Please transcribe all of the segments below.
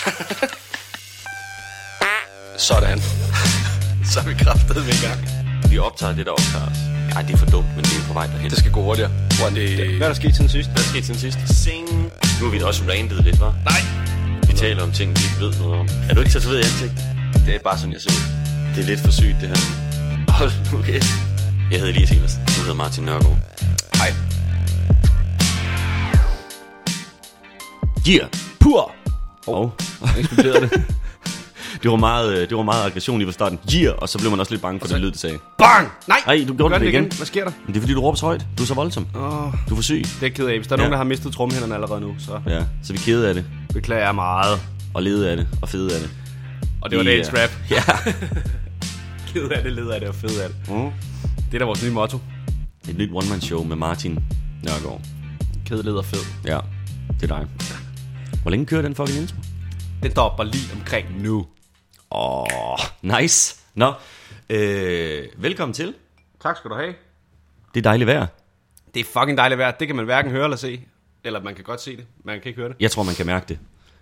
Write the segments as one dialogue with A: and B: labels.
A: Sådan. Så er vi kraftet med i gang.
B: Vi optager det, der optager. Ej, det er for dumt, men det er på vej derhen.
A: Det skal gå hurtigere. One day.
C: Hvad er der sket siden sidst?
B: Hvad skete siden sidst? Sing. Nu har vi da også randet lidt, var?
A: Nej.
B: Vi taler om ting, vi ikke ved noget om. Er du ikke tatoveret i ansigt? Det er bare sådan, jeg ser ud. Det er lidt for sygt, det her. Hold nu okay. Jeg hedder Elias Elersen. Du hedder Martin Nørgaard.
A: Hej.
B: Gear.
C: Pur!
B: Og
C: Eksploderede det.
B: det var meget, øh, det var meget aggression lige fra starten. Gear, og så blev man også lidt bange for den lyd, det sagde.
C: Bang! Nej!
B: Ej, du gjorde
C: Gør
B: det igen.
C: Hvad sker der?
B: Men det er fordi, du råber så højt. Du er så voldsom.
C: Åh,
B: Du er for syg.
C: det er ked af. Hvis der er
B: Ja.
C: nogen, der har mistet tromhænderne allerede nu, så
B: Ja, så vi er kede af det.
C: beklager jeg meget.
B: Og lede af det. Og fede af det.
C: Og det var
B: Ja.
C: dagens rap.
B: Ja.
C: Ked af det, led af det og fed af det.
B: Mm.
C: Det er da vores nye motto.
B: Et nyt one-man-show med Martin Nørgaard.
C: Ked, led og fed.
B: Ja, det er dig. Hvor længe kører den fucking intro?
C: Det stopper lige omkring nu.
B: Åh, oh, nice. Nå, øh, velkommen til.
C: Tak skal du have.
B: Det er dejligt vejr.
C: Det er fucking dejligt vejr. Det kan man hverken høre eller se. Eller man kan godt se det. Man kan ikke høre det.
B: Jeg tror, man kan mærke det.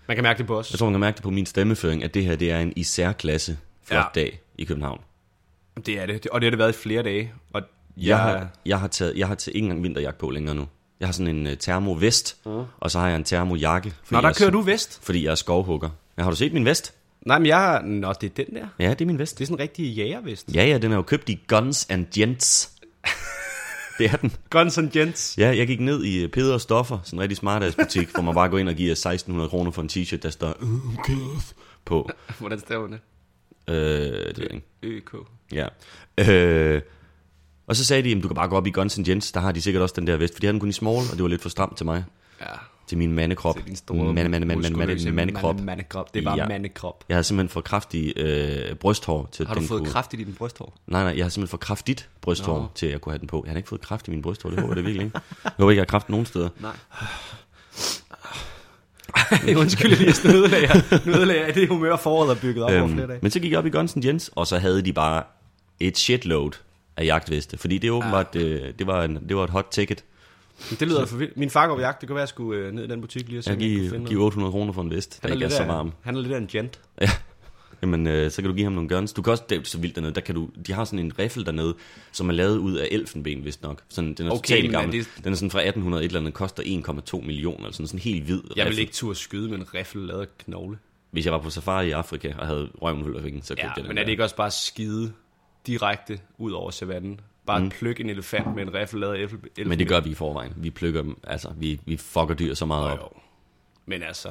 C: Man kan mærke det på os.
B: Jeg tror, man kan mærke det på min stemmeføring, at det her det er en i særklasse flot
C: Ja.
B: dag i København.
C: Det er det. Og det har det været i flere dage. Og
B: Jeg, har, jeg, har taget, jeg har til ikke engang vinterjakke på længere nu. Jeg har sådan en uh, termovest, uh. og så har jeg en termojakke.
C: Nå, der
B: jeg,
C: kører du vest.
B: Fordi jeg er skovhugger. Ja, har du set min vest?
C: Nej, men jeg har... Nå, det er den der.
B: Ja, det er min vest.
C: Det er sådan en rigtig jægervest.
B: Ja, ja, den er jo købt i Guns and Gents. det er den.
C: Guns and Gents.
B: Ja, jeg gik ned i øh, Peder og Stoffer, sådan en rigtig smart butik, hvor man bare går ind og giver 1600 kroner for en t-shirt, der står "Øh, okay. på.
C: Hvordan man det?
B: Øh, det ved jeg ikke.
C: ØK.
B: Ja. Øh, og så sagde de, at du kan bare gå op i Guns N' Gents, der har de sikkert også den der vest, for de havde den kun i small, og det var lidt for stramt til mig.
C: Ja.
B: Til min mandekrop.
C: Til din store
B: mande, mande, mande, mande, mandekrop.
C: mande- mandekrop. Det er bare
B: Ja.
C: mandekrop.
B: Jeg havde simpelthen for kraftig øh, brysthår til
C: Har du
B: den
C: fået
B: kunne...
C: kraft i din brysthår?
B: Nej, nej, jeg har simpelthen for kraftigt brysthår
C: Nå.
B: til at jeg kunne have den på. Jeg har ikke fået kraft i min brysthår, det håber jeg det virkelig ikke. Jeg håber ikke, jeg har kraft nogen steder.
C: Nej. Undskyld, Elias, nu ødelagde jeg, nu ødelagde jeg det humør, foråret er bygget op over flere
B: Øhm,
C: dage.
B: men så gik jeg op i Guns N' Gents, og så havde de bare et shitload af jagtveste. Fordi det er åbenbart, øh, det, var en, det var et hot ticket.
C: Det lyder for vildt. Min far går på jagt, det kan være, at jeg skulle øh, ned i den butik lige og se,
B: Jeg giver,
C: finde noget.
B: 800 kroner for en vest, der
C: Han er,
B: ikke er så
C: af,
B: varm.
C: han er lidt af en gent.
B: Ja. Jamen, øh, så kan du give ham nogle guns. Du kan også, det er så vildt dernede, der kan du, de har sådan en riffel dernede, som er lavet ud af elfenben, vist nok. Sådan, den er
C: Okay,
B: totalt gammel.
C: det-
B: Den er sådan fra 1800 et eller andet, koster 1,2 millioner, eller sådan, sådan helt hvid
C: Jeg vil
B: riffel.
C: ikke turde skyde med en riffel lavet af knogle.
B: Hvis jeg var på safari i Afrika og havde røven fuld af så købte
C: Ja,
B: jeg den
C: men
B: der.
C: er det ikke også bare skide direkte ud over savannen? Bare mm. plukke en elefant med en riffel lavet af.
B: Men det gør vi i forvejen. Vi plukker dem, altså, vi, vi fucker dyr så meget op.
C: jo. Men altså,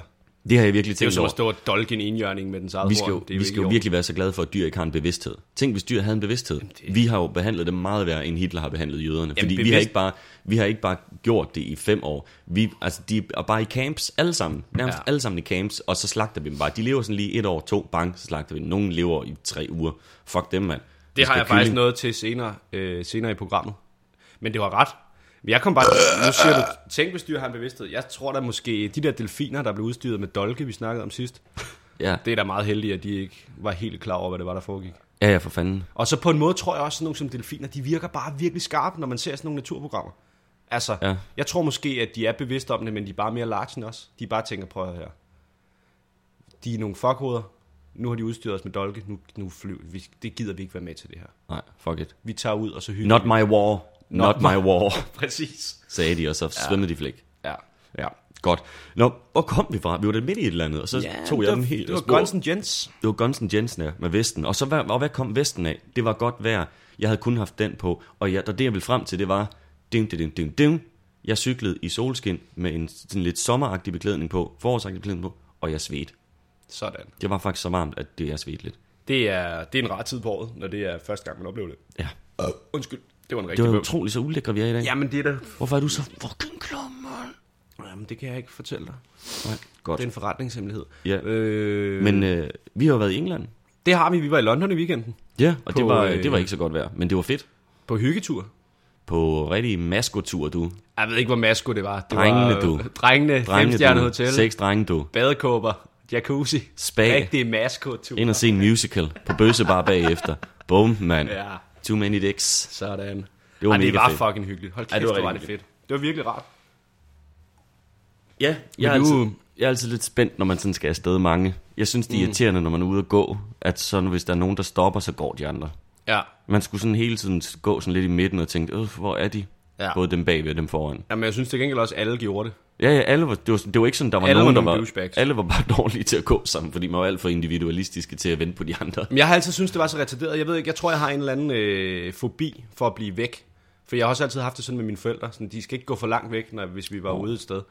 B: Det har jeg virkelig
C: det er jo
B: tænkt
C: som
B: over.
C: at stå og dolke en indjørning med den eget
B: Vi skal, jo.
C: Det
B: vi skal jo virkelig være så glade for, at dyr ikke har en bevidsthed. Tænk, hvis dyr havde en bevidsthed. Vi har jo behandlet dem meget værre, end Hitler har behandlet jøderne. Fordi vi, har
C: bevidst-
B: ikke bare, vi har ikke bare gjort det i fem år. Vi, altså, de er bare i camps, alle sammen. Nærmest
C: Ja.
B: alle sammen i camps, og så slagter vi dem bare. De lever sådan lige et år, to, bang, så slagter vi dem. Nogle lever i tre uger. Fuck dem, mand.
C: Det har jeg faktisk noget til senere, øh, senere i programmet. Men det var ret. Men jeg kom bare... Nu siger du, tænk hvis dyr har en bevidsthed. Jeg tror da måske, de der delfiner, der blev udstyret med dolke, vi snakkede om sidst,
B: Ja.
C: det er da meget heldigt, at de ikke var helt klar over, hvad det var, der foregik.
B: ja, ja, for fanden.
C: Og så på en måde tror jeg også, sådan nogle som delfiner, de virker bare virkelig skarpe, når man ser sådan nogle naturprogrammer. Altså,
B: Ja.
C: jeg tror måske, at de er bevidste om det, men de er bare mere large end os. De bare tænker, prøv her. De er nogle fuckhoveder. Nu har de udstyret os med dolke. Nu, nu flyv. Vi, det gider vi ikke være med til det her.
B: Nej, fuck it.
C: Vi tager ud, og så hygger
B: Not
C: vi.
B: my war. Not,
C: Not
B: my war,
C: Præcis.
B: sagde de, og så svømmede de flæk.
C: Ja.
B: Ja, godt. Nå, hvor kom vi fra? Vi var da midt i et eller andet, og så tog jeg den helt...
C: Det var Guns N' Gents.
B: Det var Guns N' Jensen ja, med vesten. Og så hvad, og hvad kom vesten af? Det var godt vejr. Jeg havde kun haft den på. Og jeg, og det jeg ville frem til, det var... Ding, ding, ding, ding, ding. Jeg cyklede i solskin med en sådan lidt sommeragtig beklædning på, forårsagtig beklædning på, og jeg svedte.
C: Sådan.
B: Det var faktisk så varmt, at det jeg svedte lidt.
C: Det er, det er en rar tid på året, når det er første gang, man oplever det.
B: Ja.
C: Undskyld. Det var en
B: Det
C: rigtig
B: var
C: bøv.
B: utroligt så ulækre, vi er i dag.
C: Jamen, det er da...
B: Hvorfor er du så fucking klom, mand?
C: Jamen, det kan jeg ikke fortælle dig.
B: Nej, godt.
C: Det er en forretningshemmelighed.
B: Ja.
C: Øh,
B: Men øh, vi har jo været i England.
C: det har vi. Vi var i London i weekenden.
B: Ja, og det
C: På,
B: var,
C: øh,
B: det var ikke så godt vejr, men det var fedt.
C: På hyggetur.
B: På rigtig maskotur, du.
C: Jeg ved ikke, hvor masko det var. Det
B: Drengene,
C: var,
B: du.
C: Drengene,
B: du.
C: hotel,
B: Seks drenge, du.
C: badekåber, jacuzzi.
B: Spa.
C: Rigtig masko-tur.
B: Ind og se en musical på Bøssebar bagefter. Bum, mand.
C: Ja,
B: Too many dicks.
C: sådan.
B: Det var
C: Ej, det
B: mega
C: var
B: fedt.
C: fucking hyggeligt. Hold kæft,
B: Ej, det var
C: det var, var det fedt. Det var virkelig rart.
B: Ja, jeg
C: Men
B: har
C: du,
B: altid... jeg er altid lidt spændt, når man sådan skal afsted mange. Jeg synes, det er irriterende, når man er ude at gå, at sådan, hvis der er nogen, der stopper, så går de andre.
C: Ja.
B: Man skulle sådan hele tiden gå sådan lidt i midten og tænke, øh, hvor er de?
C: Ja.
B: Både dem bagved og dem foran.
C: Jamen, jeg synes til gengæld også, at alle gjorde det.
B: Ja, ja, alle var, det, var, det var ikke sådan, der var
C: Alle
B: nogen,
C: var
B: der var...
C: douchebags.
B: Alle var bare dårlige til at gå sammen, fordi man var alt for individualistiske til at vente på de andre.
C: Men jeg har altid syntes, det var så retarderet. Jeg ved ikke, jeg tror, jeg har en eller anden øh, fobi for at blive væk. For jeg har også altid haft det sådan med mine forældre. Sådan, de skal ikke gå for langt væk, når, hvis vi var ude et sted.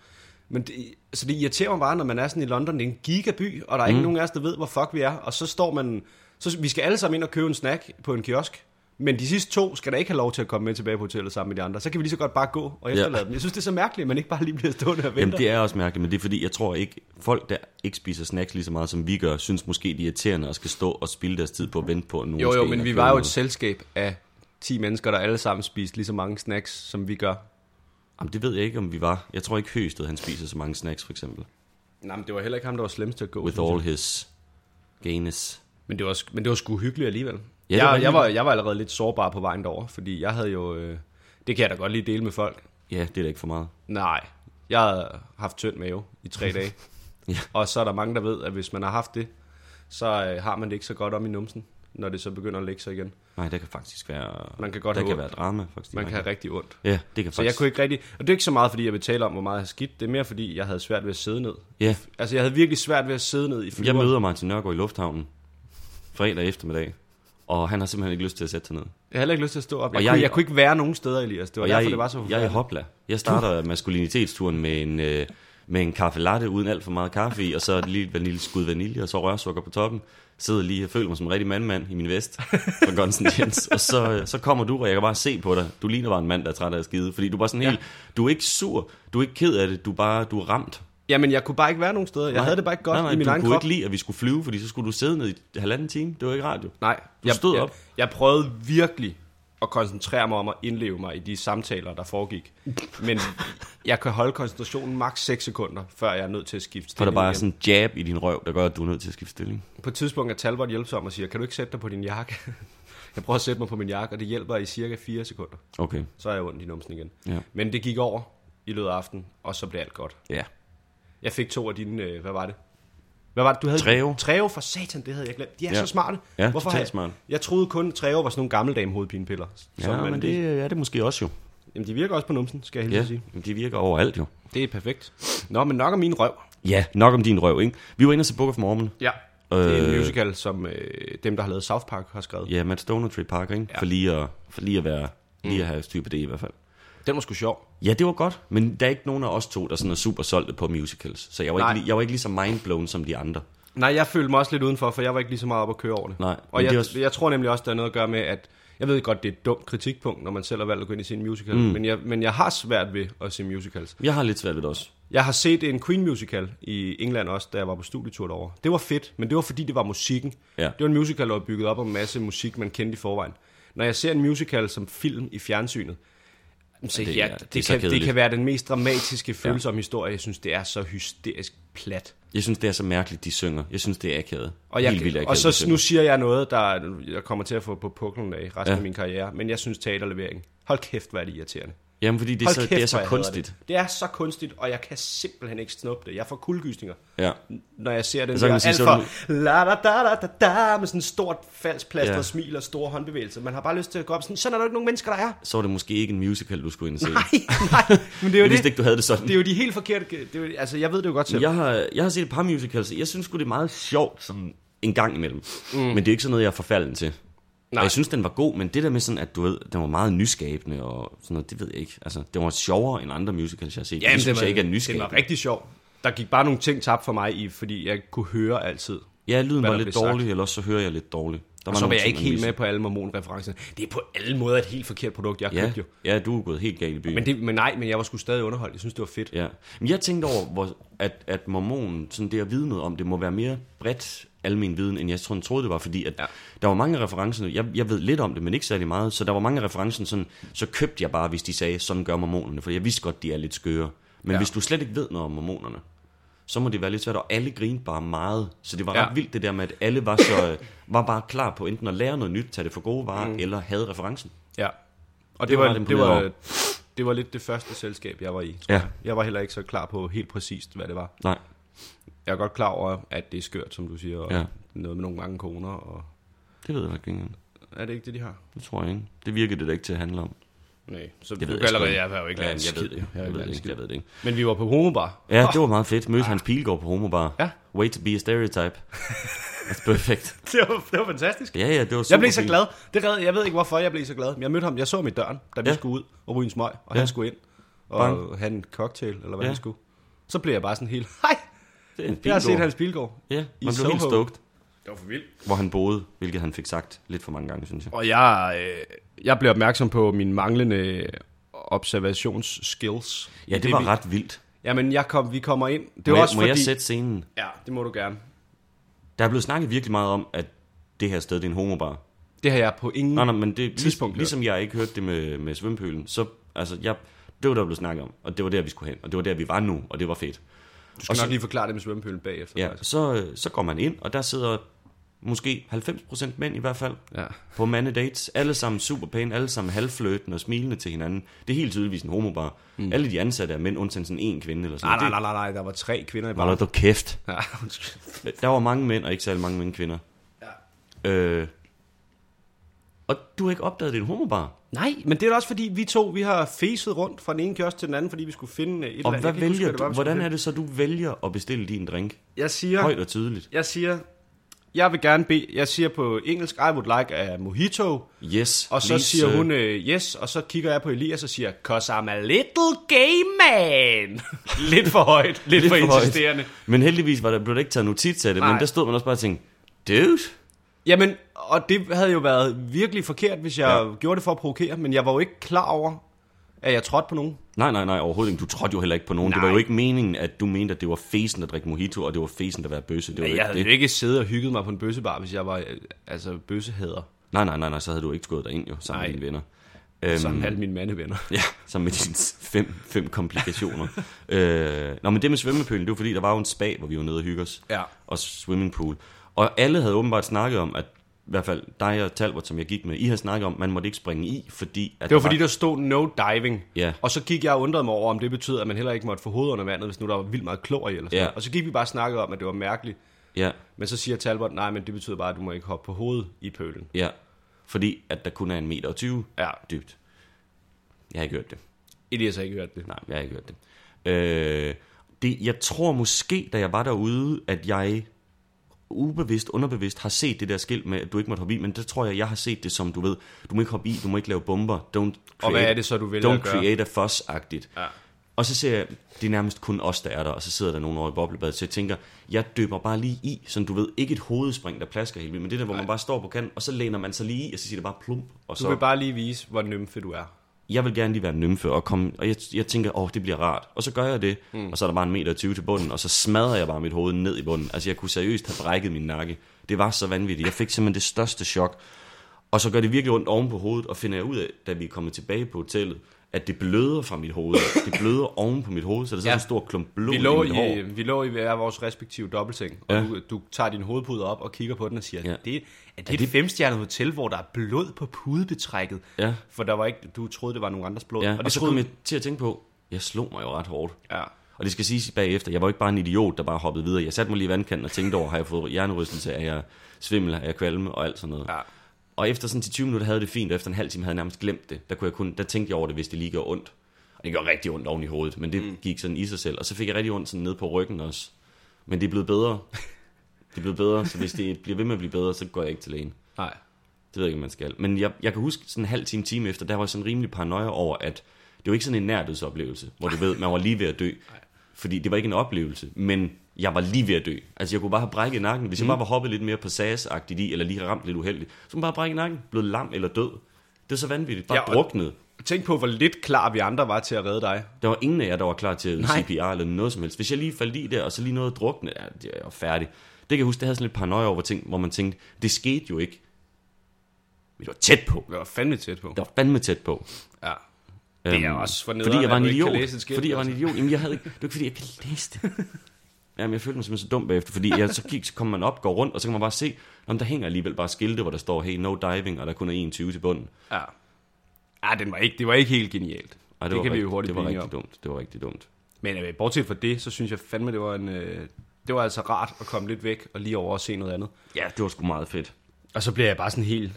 C: Men det, så det irriterer mig bare, når man er sådan i London. Det er en gigaby, og der er mm. ikke nogen af os, der ved, hvor fuck vi er. Og så står man... Så vi skal alle sammen ind og købe en snack på en kiosk. Men de sidste to skal da ikke have lov til at komme med tilbage på hotellet sammen med de andre. Så kan vi lige så godt bare gå og efterlade ja. dem. Jeg synes, det er så mærkeligt, at man ikke bare lige bliver stående og venter.
B: Jamen, det er også mærkeligt, men det er fordi, jeg tror ikke, folk, der ikke spiser snacks lige så meget, som vi gør, synes måske, de er irriterende at skal stå og spilde deres tid på at vente på, at nogen
C: Jo, jo, men
B: og
C: vi var jo et selskab af 10 mennesker, der alle sammen spiste lige så mange snacks, som vi gør.
B: Jamen, det ved jeg ikke, om vi var. Jeg tror ikke, Høsted, han spiser så mange snacks, for eksempel.
C: Nej, men det var heller ikke ham, der var slemmest til at gå.
B: With all his gayness.
C: Men det var, men det var sgu hyggeligt alligevel.
B: Ja, det var
C: jeg, jeg, var, jeg var allerede lidt sårbar på vejen derover, fordi jeg havde jo... Øh, det kan jeg da godt lige dele med folk.
B: Ja, det er da ikke for meget.
C: Nej, jeg havde haft tynd mave i tre dage.
B: Ja.
C: Og så er der mange, der ved, at hvis man har haft det, så øh, har man det ikke så godt om i numsen, når det så begynder at lægge sig igen.
B: Nej, der kan faktisk være...
C: Man kan godt
B: der
C: have
B: kan
C: ondt.
B: være drama, faktisk.
C: Man kan have rigtig ondt.
B: Ja, det kan
C: Så jeg
B: faktisk...
C: kunne ikke rigtig... Og det er ikke så meget, fordi jeg vil tale om, hvor meget jeg har skidt. Det er mere, fordi jeg havde svært ved at sidde ned.
B: Ja,
C: Altså, jeg havde virkelig svært ved at sidde ned i
B: jeg
C: flyveren.
B: møder Martin Nørgaard i lufthavnen fredag eftermiddag, og han har simpelthen ikke lyst til at sætte sig ned.
C: Jeg har heller ikke lyst til at stå op. Jeg,
B: Og
C: jeg, kunne, jeg kunne ikke være nogen steder, Elias. Det var
B: Og
C: derfor,
B: jeg,
C: det var så
B: jeg er hopla. Jeg starter maskulinitetsturen med en, øh, med en kaffe latte uden alt for meget kaffe i, og så et lille vanilje, skud vanilje, og så rørsukker på toppen. Sidder lige og føler mig som en rigtig mandmand i min vest fra Guns N' Jens. Og så, øh, så kommer du, og jeg kan bare se på dig. Du ligner bare en mand, der er træt af at skide. Fordi du er bare sådan helt, du er ikke sur, du er ikke ked af det, du er bare, du er ramt.
C: Jamen, jeg kunne bare ikke være nogen steder. Jeg
B: Nej.
C: havde det bare ikke godt
B: nej, nej,
C: i min
B: du
C: egen
B: kunne
C: krop.
B: ikke lide, at vi skulle flyve, fordi så skulle du sidde ned i halvanden time. Det var ikke radio.
C: Nej,
B: Du
C: jeg,
B: stod
C: jeg,
B: op.
C: Jeg prøvede virkelig at koncentrere mig om at indleve mig i de samtaler, der foregik. Men jeg kan holde koncentrationen maks 6 sekunder, før jeg er nødt til at skifte
B: For der
C: stilling
B: bare er sådan en jab i din røv, der gør, at du er nødt til at skifte stilling.
C: På et tidspunkt er Talbot hjælpsom og siger, kan du ikke sætte dig på din jakke? jeg prøver at sætte mig på min jakke, og det hjælper i cirka 4 sekunder.
B: Okay,
C: Så er jeg ondt i numsen igen.
B: ja.
C: Men det gik over i løbet af aftenen, og så blev alt godt.
B: Ja,
C: Jeg fik to af dine, øh, hvad var det? Hvad var det, du havde?
B: Treo.
C: Treo for satan, det havde jeg glemt. De er
B: Ja.
C: så smarte.
B: Ja,
C: Hvorfor har jeg,
B: smart.
C: Jeg troede kun, Treo var sådan nogle gammeldame hovedpinepiller.
B: ja men det er det måske også jo.
C: Jamen, de virker også på numsen, skal jeg hilse
B: Ja,
C: sige.
B: de virker overalt jo.
C: Det er perfekt. Nå, men nok om min røv.
B: Ja, nok om din røv, ikke? Vi var inde og se Book of Mormon.
C: Ja. Det er en
B: Øh,
C: musical, som øh, dem, der har lavet South Park, har skrevet.
B: Ja, Matt Stone og Trey Parker, ikke?
C: Ja.
B: For, lige at, for lige at være, lige at have styr på det i hvert fald.
C: Den var sgu sjov.
B: Ja, det var godt, men der er ikke nogen af os to, der sådan er super solgte på musicals. Så jeg var,
C: Nej.
B: ikke, lige- jeg var ikke lige så mindblown som de andre.
C: Nej, jeg følte mig også lidt udenfor, for jeg var ikke lige så meget op at køre over det.
B: Nej,
C: Og jeg,
B: er også-
C: jeg tror nemlig også, der er noget at gøre med, at jeg ved godt, det er et dumt kritikpunkt, når man selv har valgt at gå ind i sin musical, mm. men, jeg, men jeg har svært ved at se musicals.
B: Jeg har lidt svært ved det også.
C: Jeg har set en Queen musical i England også, da jeg var på studietur derovre. Det var fedt, men det var fordi, det var musikken.
B: Ja.
C: Det var en musical, der var bygget op om en masse musik, man kendte i forvejen. Når jeg ser en musical som film i fjernsynet, så
B: det
C: det, ja, det,
B: det
C: kan, det kan være den mest dramatiske følsomme historie. Jeg synes, det er så hysterisk plat.
B: Jeg synes, det er så mærkeligt, de synger. Jeg synes, det er akavet.
C: Og, jeg,
B: Helt vildt akavet,
C: og så nu siger jeg noget, der jeg kommer til at få på puklen af resten
B: Ja.
C: af min karriere, men jeg synes teaterlevering. Hold kæft, hvor er det irriterende.
B: Jamen, fordi det er så,
C: kæft,
B: det er så kunstigt.
C: Det. det er så kunstigt, og jeg kan simpelthen ikke snuppe det. Jeg får kuldegysninger,
B: Ja.
C: når jeg ser den
B: Så
C: der alt
B: så
C: for la da da da da da med sådan en stort falsk plastret
B: Ja.
C: smil og store håndbevægelser. Man har bare lyst til at gå op sådan, sådan er der ikke nogen mennesker, der er.
B: Så var det måske ikke en musical, du skulle ind og se.
C: Nej, nej, men det er jo det.
B: ikke, du havde det sådan.
C: Det er jo de helt forkerte, det er jo, altså jeg ved det jo godt selv.
B: Jeg har, jeg har set et par musicals. Jeg synes sgu, det er meget sjovt sådan en gang imellem. Mm. Men det er ikke sådan noget, jeg er forfalden til. Nej. Og jeg synes, den var god, men det der med sådan, at du ved, den var meget nyskabende og sådan noget, det ved jeg ikke. Altså, det var sjovere end andre musicals, jeg har set.
C: Jamen,
B: det synes
C: var,
B: jeg ikke er
C: det
B: nyskabende.
C: var rigtig sjov. Der gik bare nogle ting tabt for mig i, fordi jeg kunne høre altid.
B: Ja, lyden var lidt
C: sagt.
B: dårlig, eller også så hører jeg lidt dårligt. Der
C: Og så var jeg ikke helt med på alle mormonreferencerne. Det er på alle måder et helt forkert produkt, jeg har
B: Ja,
C: købt jo.
B: ja, du er gået helt galt i byen.
C: Men, det, men nej, men jeg var sgu stadig underholdt. Jeg synes, det var fedt.
B: Ja. Men jeg tænkte over, hvor, at, at mormon, sådan det vide noget om, det må være mere bredt almen viden, end jeg tror, troede, det var, fordi at ja. Der var mange referencer, jeg, jeg ved lidt om det, men ikke særlig meget, så der var mange referencer, sådan, så købte jeg bare, hvis de sagde, sådan gør mormonerne, for jeg vidste godt, de er lidt skøre. Men ja. Hvis du slet ikke ved noget om mormonerne, så må det være lidt svært, og alle grinede bare meget. Så det var ret
C: Ja.
B: vildt det der med, at alle var, så, øh, var bare klar på enten at lære noget nyt, tage det for gode varer, mm. eller havde referencen.
C: Ja. Og
B: Det
C: det,
B: var ret
C: det, var, det var lidt det første selskab, jeg var i.
B: Ja.
C: jeg. Jeg var heller ikke så klar på helt præcist, hvad det var.
B: Nej.
C: Jeg er godt klar over, at det er skørt, som du siger, og
B: Ja.
C: ja. noget med nogle mange koner, og
B: Det ved jeg ikke engang.
C: er det ikke det, de har?
B: Det tror jeg ikke. Det virker det da ikke til at handle om.
C: Nej, så
B: Det ved jeg
C: allerede, jeg har jo ikke
B: Ja,
C: lært en
B: jeg ved
C: jo.
B: Jeg,
C: har
B: ved ikke. Jeg ved det ikke.
C: Men vi var på homobar.
B: Ja, det var meget fedt. Mødte Hans Pilgaard på homobar.
C: Ja.
B: Way to be a stereotype. That's perfect.
C: det, var, det var fantastisk.
B: Ja, ja, det var super
C: Jeg blev så glad. Det red, jeg ved ikke, hvorfor jeg blev så glad. Men jeg mødte ham. Jeg så ham i døren, da vi
B: Ja.
C: ja. skulle ud og ryge en smøg, og
B: Ja.
C: han skulle ind og
B: Bang.
C: have en cocktail, eller hvad
B: Ja.
C: han skulle. Så blev jeg bare sådan helt, hej,
B: Det er en
C: jeg har set
B: Pilgaard.
C: Hans Bilgaard.
B: Ja, man blev helt stoked.
C: Det var for vildt.
B: Hvor han boede, hvilket han fik sagt lidt for mange gange, synes jeg.
C: Og jeg, øh, jeg blev opmærksom på min manglende observationsskills.
B: Ja, det var
C: vi,
B: ret vildt.
C: Jamen, jeg kom, vi kommer ind. Det
B: må
C: var
B: jeg,
C: også
B: må
C: fordi...
B: jeg sætte scenen?
C: Ja, det må du gerne.
B: Der er blevet snakket virkelig meget om, at det her sted, det er en homobar.
C: Det har jeg på ingen...
B: Nej, nej, men det,
C: Tidspunkt
B: tidspunkt, ligesom jeg ikke hørte det med, med svømmepølen, så, altså, jeg, det var der blevet snakket om, og det var der, vi skulle hen, og det var der, vi var nu, og det var fedt.
C: Du skal
B: og så-
C: nok lige forklare det med svømmepølen bagefter.
B: Ja,
C: faktisk.
B: så, så går man ind, og der sidder måske 90% mænd i hvert fald,
C: ja.
B: på mandedates. Alle sammen super pæne, alle sammen halvfløtende og smilende til hinanden. Det er helt tydeligvis en homobar. Mm. Alle de ansatte er mænd, undtagen sådan en kvinde eller sådan
C: Nej, nej,
B: noget.
C: nej, nej, nej, der var tre kvinder i baren.
B: da kæft.
C: Ja, undskyld.
B: Der var mange mænd, og ikke særlig mange mænd kvinder.
C: Ja.
B: Øh, og du har ikke opdaget, det er en homobar.
C: Nej, men det er også fordi, vi to, vi har facet rundt fra den ene kiosk til den anden, fordi vi skulle finde et
B: Og
C: eller andet.
B: Vælger
C: huske, hvad
B: du?
C: det var, vi
B: Hvordan
C: skulle
B: er det så, du vælger at bestille din drink?
C: finde. Jeg siger,
B: Højt og tydeligt.
C: jeg siger, jeg vil gerne bede, jeg siger på engelsk, I would like a mojito,
B: Yes.
C: og så
B: please,
C: siger
B: øh,
C: hun uh, yes, og så kigger jeg på Elias og siger, cause I'm a little gay man. lidt for højt, lidt, lidt for,
B: for
C: insisterende.
B: Men heldigvis var der, blev der ikke taget notits af det,
C: Nej.
B: men der stod man også bare og tænkte, dude,
C: Jamen, og det havde jo været virkelig forkert, hvis jeg
B: Ja.
C: gjorde det for at provokere, men jeg var jo ikke klar over, at jeg trådte på nogen.
B: Nej, nej, nej, overhovedet ikke. Du trådte jo heller ikke på nogen. Nej. Det var jo ikke meningen, at du mente, at det var fesen at drikke mojito, og det var fesen at være bøsse. Det var
C: Jeg
B: ikke
C: havde
B: det.
C: jo ikke siddet og hygget mig på en bøssebar, hvis jeg var øh, altså bøssehader,
B: Nej, nej, nej, nej, så havde du ikke gået derind jo, sammen
C: Nej.
B: med dine venner.
C: øhm. som alle mine mandevenner.
B: Ja, sammen med dine fem, fem komplikationer. øh, nå, men det med svømmepølen, det var fordi, der var jo en spa, hvor vi var nede og hygge os.
C: Ja.
B: Og swimmingpool. Og alle havde åbenbart snakket om, at i hvert fald dig og Talbot, som jeg gik med, I havde snakket om, man måtte ikke springe i, fordi... At
C: Det var fordi, der stod no diving.
B: Ja.
C: Og så gik jeg og undrede mig over, om det betød, at man heller ikke måtte få hovedet under vandet, hvis nu der var vildt meget klor i eller sådan
B: Ja.
C: Og så gik vi bare og snakkede om, at det var mærkeligt.
B: Ja,
C: Men så siger Talbot, nej, men det betyder bare, at du må ikke hoppe på hovedet i pølen.
B: ja. Fordi at der kun er en meter og 20
C: Ja.
B: dybt. Jeg har ikke hørt det.
C: Elias har ikke hørt det.
B: Nej, jeg har ikke hørt det. Øh, det. Jeg tror måske, da jeg var derude, at jeg ubevidst, underbevidst har set det der skilt med, at du ikke måtte hoppe i, men det tror jeg, jeg har set det som, du ved, du må ikke hoppe i, du må ikke lave bomber, don't create,
C: Og hvad er det så, du vælger
B: don't create a fuss-agtigt.
C: Ja.
B: Og så ser jeg, det er nærmest kun os, der er der, og så sidder der nogen over i boblebadet, så jeg tænker, jeg døber bare lige i, sådan du ved, ikke et hovedspring, der plasker helt vildt, men det der, hvor man bare står på kanten, og så læner man sig lige i, og så siger det bare plump, og
C: Du
B: så
C: vil bare lige vise, hvor nymfe du er.
B: Jeg vil gerne lige være nymfe, og, komme, og jeg, jeg tænker, åh, det bliver rart. Og så gør jeg det, mm. og så er der bare en meter og 20 til bunden, og så smadrer jeg bare mit hoved ned i bunden. Altså, jeg kunne seriøst have brækket min nakke. Det var så vanvittigt. Jeg fik simpelthen det største chok. Og så gør det virkelig ondt oven på hovedet, og finder jeg ud af, da vi er kommet tilbage på hotellet, at det bløder fra mit hoved. Det bløder oven på mit hoved, så der sidder
C: Ja.
B: en stor klump blod
C: Vi
B: i
C: lå
B: mit
C: i,
B: hår.
C: vi lå i hver vores respektive dobbeltseng, og
B: Ja.
C: du, du tager din hovedpude op og kigger på den og siger,
B: Ja.
C: det, er det et femstjernet hotel, hvor der er blod på pudebetrækket?
B: Ja.
C: For der var ikke, du troede, det var nogen andres blod.
B: Ja,
C: og
B: og,
C: det
B: så
C: troede,
B: kom jeg til at tænke på, jeg slog mig jo ret hårdt.
C: Ja.
B: Og det skal siges bagefter, jeg var ikke bare en idiot, der bare hoppede videre. Jeg satte mig lige i vandkanten og tænkte over, har jeg fået hjernerystelse, er jeg svimmel, er jeg kvalme og alt sådan noget.
C: Ja.
B: Og efter sådan til 20 minutter havde det fint, og efter en halv time havde jeg nærmest glemt det. Der, kunne jeg kun, der tænkte jeg over det, hvis det lige gør ondt. Og det gør rigtig ondt oven i hovedet, men det mm. gik sådan i sig selv. Og så fik jeg rigtig ondt sådan ned på ryggen også. Men det er blevet bedre. Det er blevet bedre, så hvis det bliver ved med at blive bedre, så går jeg ikke til lægen.
C: Nej.
B: Det ved jeg ikke, man skal. Men jeg, jeg kan huske sådan en halv time, time efter, der var jeg sådan rimelig paranoia over, at det var ikke sådan en nærdødsoplevelse, hvor du ved, man var lige ved at dø. Fordi det var ikke en oplevelse, men jeg var lige ved at dø. Altså jeg kunne bare have brækket nakken. Hvis jeg bare var hoppet lidt mere på SAS-agtigt i, eller lige ramt lidt uheldigt, så kunne bare brække nakken, blevet lam eller død. Det er så vanvittigt. Bare
C: Ja,
B: druknet.
C: Tænk på, hvor lidt klar vi andre var til at redde dig.
B: Der var ingen af jer, der var klar til
C: Nej.
B: CPR eller noget som helst. Hvis jeg lige faldt i der, og så lige noget drukne, ja, det er færdig. Det kan jeg huske, det havde sådan lidt paranoia over ting, hvor man tænkte, det skete jo ikke. Vi var tæt på.
C: Vi var fandme tæt på.
B: Det var fandme tæt på.
C: Ja. Det er
B: Øhm,
C: også for nederen,
B: Fordi jeg var en idiot. fordi jeg var en idiot. Jamen, jeg havde ikke, det var ikke, fordi jeg kan læse det. Jamen, jeg følte mig simpelthen så dum bagefter, fordi jeg, så, gik, så kom man op, går rundt, og så kan man bare se, om der hænger alligevel bare skilte, hvor der står, hey, no diving, og der kun er 21 til bunden.
C: Ja. Ja, den var ikke, det var ikke helt genialt.
B: Ej,
C: det, det
B: var
C: kan vi jo
B: rigtig-
C: hurtigt
B: Det var rigtig
C: om.
B: dumt. Det var rigtig dumt.
C: Men øh, bortset fra det, så synes jeg fandme, det var en, øh, det var altså rart at komme lidt væk og lige over og se noget andet.
B: Ja, det var sgu meget fedt.
C: Og så bliver jeg bare sådan helt...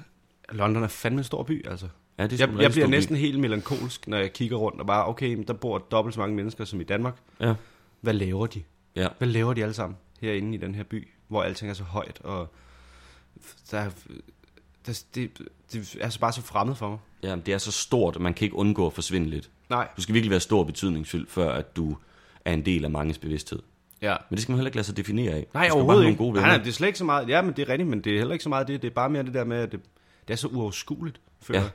C: London er fandme en stor by, altså.
B: Ja, det er
C: Jeg, jeg
B: rigtig
C: bliver
B: stor by.
C: næsten helt melankolsk, når jeg kigger rundt og bare, okay, men der bor dobbelt så mange mennesker som i Danmark.
B: Ja,
C: Hvad laver de?
B: Ja.
C: Hvad laver de alle sammen herinde i den her by, hvor alting er så højt, og der, er- der, det, det er så bare så fremmed for mig.
B: ja det er så stort, at man kan ikke undgå at forsvinde lidt.
C: Nej.
B: Du skal virkelig være stor og betydningsfyldt, før at du er en del af manges bevidsthed.
C: Ja.
B: Men det skal man heller ikke lade sig definere af.
C: Nej, overhovedet ikke.
B: gode
C: nej,
B: venner.
C: nej, det er slet ikke så meget. Ja, men det er rigtigt, men det er heller ikke så meget det. Det er bare mere det der med, at det, det er så uoverskueligt, føler
B: Ja.
C: jeg.